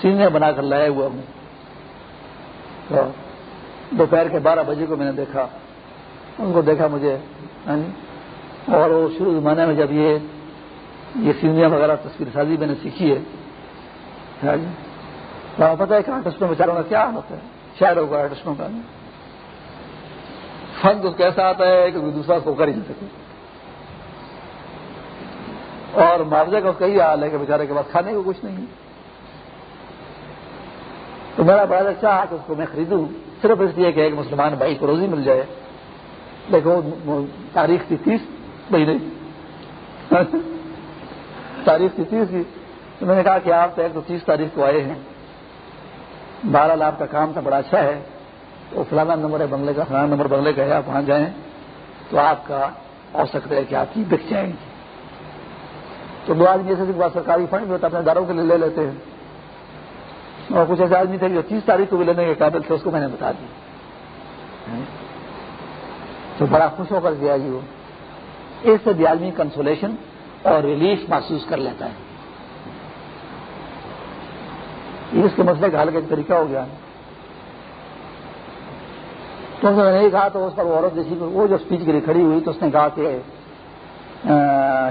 سینے بنا کر لایا ہوا ہوں۔ تو دوپہر کے بارہ بجے کو میں نے دیکھا۔ ان کو دیکھا، مجھے یعنی، اور وہ شروع زمانے میں جب یہ یہ سینیاں وغیرہ تصویر سازی میں نے سیکھی ہے جی۔ تو ہے کہ آرٹسٹوں بیچاروں کا کیا ہوتا ہے؟ شاعروں کا آرٹسٹوں کا۔ فن تو کیسا آتا ہے کہ دوسرا کو کر ہی نہیں سکے۔ اور معاوضے کا کئی حال ہے کہ بیچارے کے پاس کھانے کو کچھ نہیں تو میرا بڑا چاہا کہ اس کو میں خریدوں، صرف اس لیے کہ ایک مسلمان بھائی کو روزی مل جائے۔ دیکھو، تاریخ تھی تیس مہینے۔ تاریخ تھی تیس کی۔ تو میں نے کہا کہ آپ تو ایک تو تیس تاریخ کو آئے ہیں۔ بارہ لاکھ کا کام تھا، بڑا اچھا ہے۔ تو فلانا نمبر ہے، بنگلے کا فلانا نمبر بنگلے کا ہے، آپ وہاں جائیں۔ تو آپ کا ہو سکتا ہے کہ آپ کی بک جائیں گے تو دو آدمی ایسے بات سرکاری فنڈ بھی ہوتا، اپنے داروں کے لیے لے لیتے ہیں۔ اور کچھ ایسے آدمی تھے جو تیس تاریخ کو بھی لینے کے قابل تھے، اس کو میں نے بتا دیا تو بڑا خوش ہو کر گیا جی وہ۔ اس سے بھی آدمی کنسولیشن اور ریلیف محسوس کر لیتا ہے۔ اس کے مسئلے کا حل کا ایک طریقہ ہو گیا۔ تو میں نے کہا تو اس پر عورت جیسی وہ جو اسپیچ کے لیے کھڑی ہوئی تو اس نے کہا کہ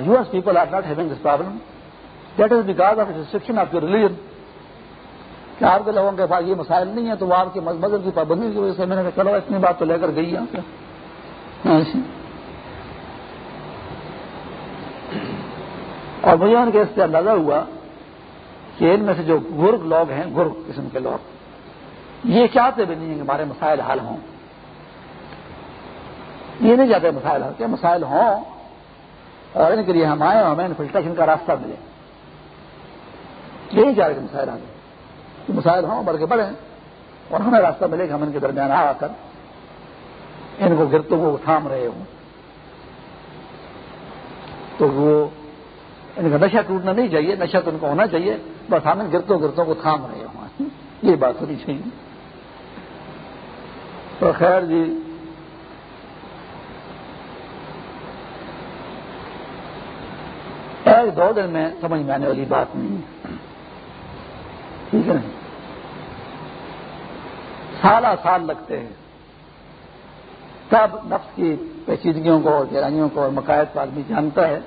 U S people are not having this problem that is because of restriction of your religion کہ آپ کے لوگوں کے پاس یہ مسائل نہیں ہے تو وہ آپ کے مذہب کی پابندی کی وجہ سے میں نے کہا، چلو اتنی بات تو لے کر گئی یہاں سے۔ اور مجھے ان کے اس سے اندازہ ہوا کہ ان میں سے جو گرگ لوگ ہیں گرگ قسم کے لوگ، یہ چاہتے بھی نہیں ہیں کہ ہمارے مسائل حل ہوں۔ یہ نہیں چاہتے مسائل حل کہ مسائل ہوں؟ اور ان کے لیے ہم آئے اور ہمیں انفلٹریشن کا راستہ ملے۔ یہ نہیں چاہ رہے مسائل آگے کہ مسائل ہوں بلکہ بڑھیں اور ہمیں راستہ ملے کہ ہم ان کے درمیان آ کر ان کو گرتوں کو تھام رہے ہوں۔ تو وہ ان کا نشہ ٹوٹنا نہیں چاہیے، نشہ تو ان کو ہونا چاہیے، بس ہم ان گرتوں گرتوں کو تھام رہے ہوں۔ یہ بات ہونی چاہیے۔ تو خیر جی ایک دو دن میں سمجھ میں آنے والی بات نہیں ہے۔ ٹھیک ہے سالہ سال لگتے ہیں۔ تب نفس کی پیچیدگیوں کو اور گہرائیوں کو اور مقاعد کو آدمی جانتا ہے۔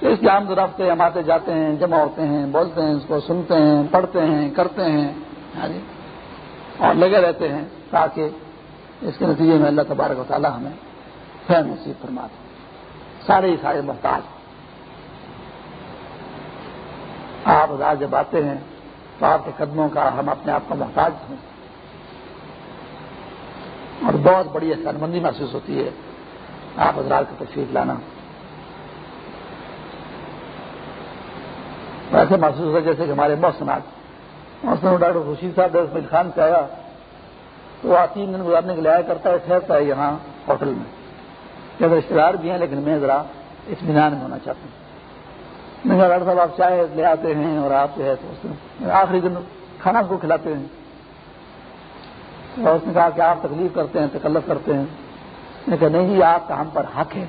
تو اس کے عام رفتے ہم آتے جاتے ہیں، جمع ہوتے ہیں، بولتے ہیں، اس کو سنتے ہیں، پڑھتے ہیں، کرتے ہیں۔ یعنی اور لگے رہتے ہیں تاکہ اس کے نتیجے میں اللہ تبارک و تعالیٰ ہمیں فہم نصیب فرما دیں سارے ہی سارے محتاج۔ آپ ہزار جب آتے ہیں تو آپ کے قدموں کا ہم اپنے آپ کا محتاج ہیں۔ اور بہت بڑی احسان مندی محسوس ہوتی ہے۔ آپ حضرات کی تشریف لانا۔ ایسے محسوس ہوتا جیسے کہ ہمارے محسنات محسن ڈاکٹر خورشید صاحب اسمل خان سے آیا، تو وہ تین دن گزارنے کے لیے آیا کرتا ہے، ٹھہرتا ہے یہاں ہوٹل میں۔ کہ رشتے دار بھی ہیں، لیکن میں ذرا اطمینان میں ہونا چاہتا ہوں۔ میں ڈاکٹر صاحب، آپ چائے لے آتے ہیں اور آپ جو ہے آخری دن کھانا کو کھلاتے ہیں۔ اور اس نے کہا کہ آپ تکلیف کرتے ہیں، تکلف کرتے ہیں۔ میں نے کہا، نہیں جی آپ کا ہم پر حق ہے۔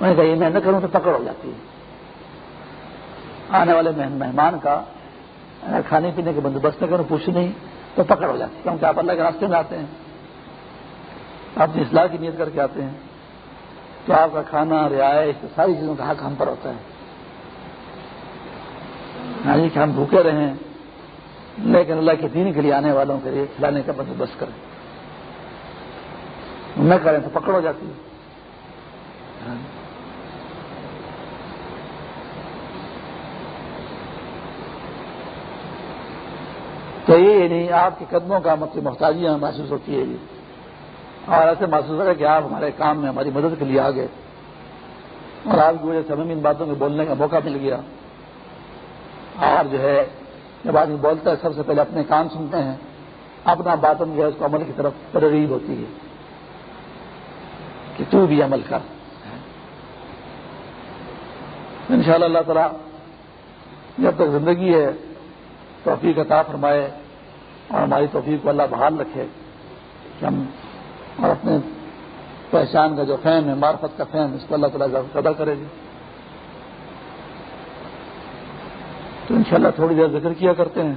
میں نے کہا، یہ میں نہ کروں تو پکڑ ہو جاتی ہے۔ آنے والے مہمان کا اگر کھانے پینے کے بندوبست نہ کروں پوچھ نہیں تو پکڑ ہو جاتی کیونکہ آپ اللہ کے راستے میں آتے ہیں۔ آپ نے اصلاح کی نیت کر کے آتے ہیں، تو آپ کا کھانا رعایش ساری چیزوں کا حق ہم پر ہوتا ہے۔ یعنی کہ ہم بھوکے رہیں لیکن اللہ کے دین کے لیے آنے والوں کے لیے کھلانے کا بندوبست کریں۔ نہ کریں تو پکڑ ہو جاتی ہے تو یہ نہیں آپ کے قدموں کا مطلب محتاجیاں محسوس ہوتی ہے۔ یہ اور ایسے محسوس ہے کہ آپ ہمارے کام میں ہماری مدد کے لیے آ گئے اور آپ کی وجہ سے ہمیں ان باتوں کے بولنے کا موقع مل گیا۔ اور جو ہے جب آدمی بولتا ہے، سب سے پہلے اپنے کام سنتے ہیں، اپنا باتوں جو ہے، اس کو عمل کی طرف ترغیب ہوتی ہے کہ تو بھی عمل کر۔ ان شاء اللہ اللہ تعالیٰ، جب تک زندگی ہے، توفیق عطا فرمائے اور ہماری توفیق کو اللہ بحال رکھے کہ ہم اور اپنے پہچان کا جو فہم ہے، معرفت کا فہم اس کو اللہ تعالیٰ پیدا کرے گی تو انشاءاللہ تھوڑی دیر ذکر کیا کرتے ہیں۔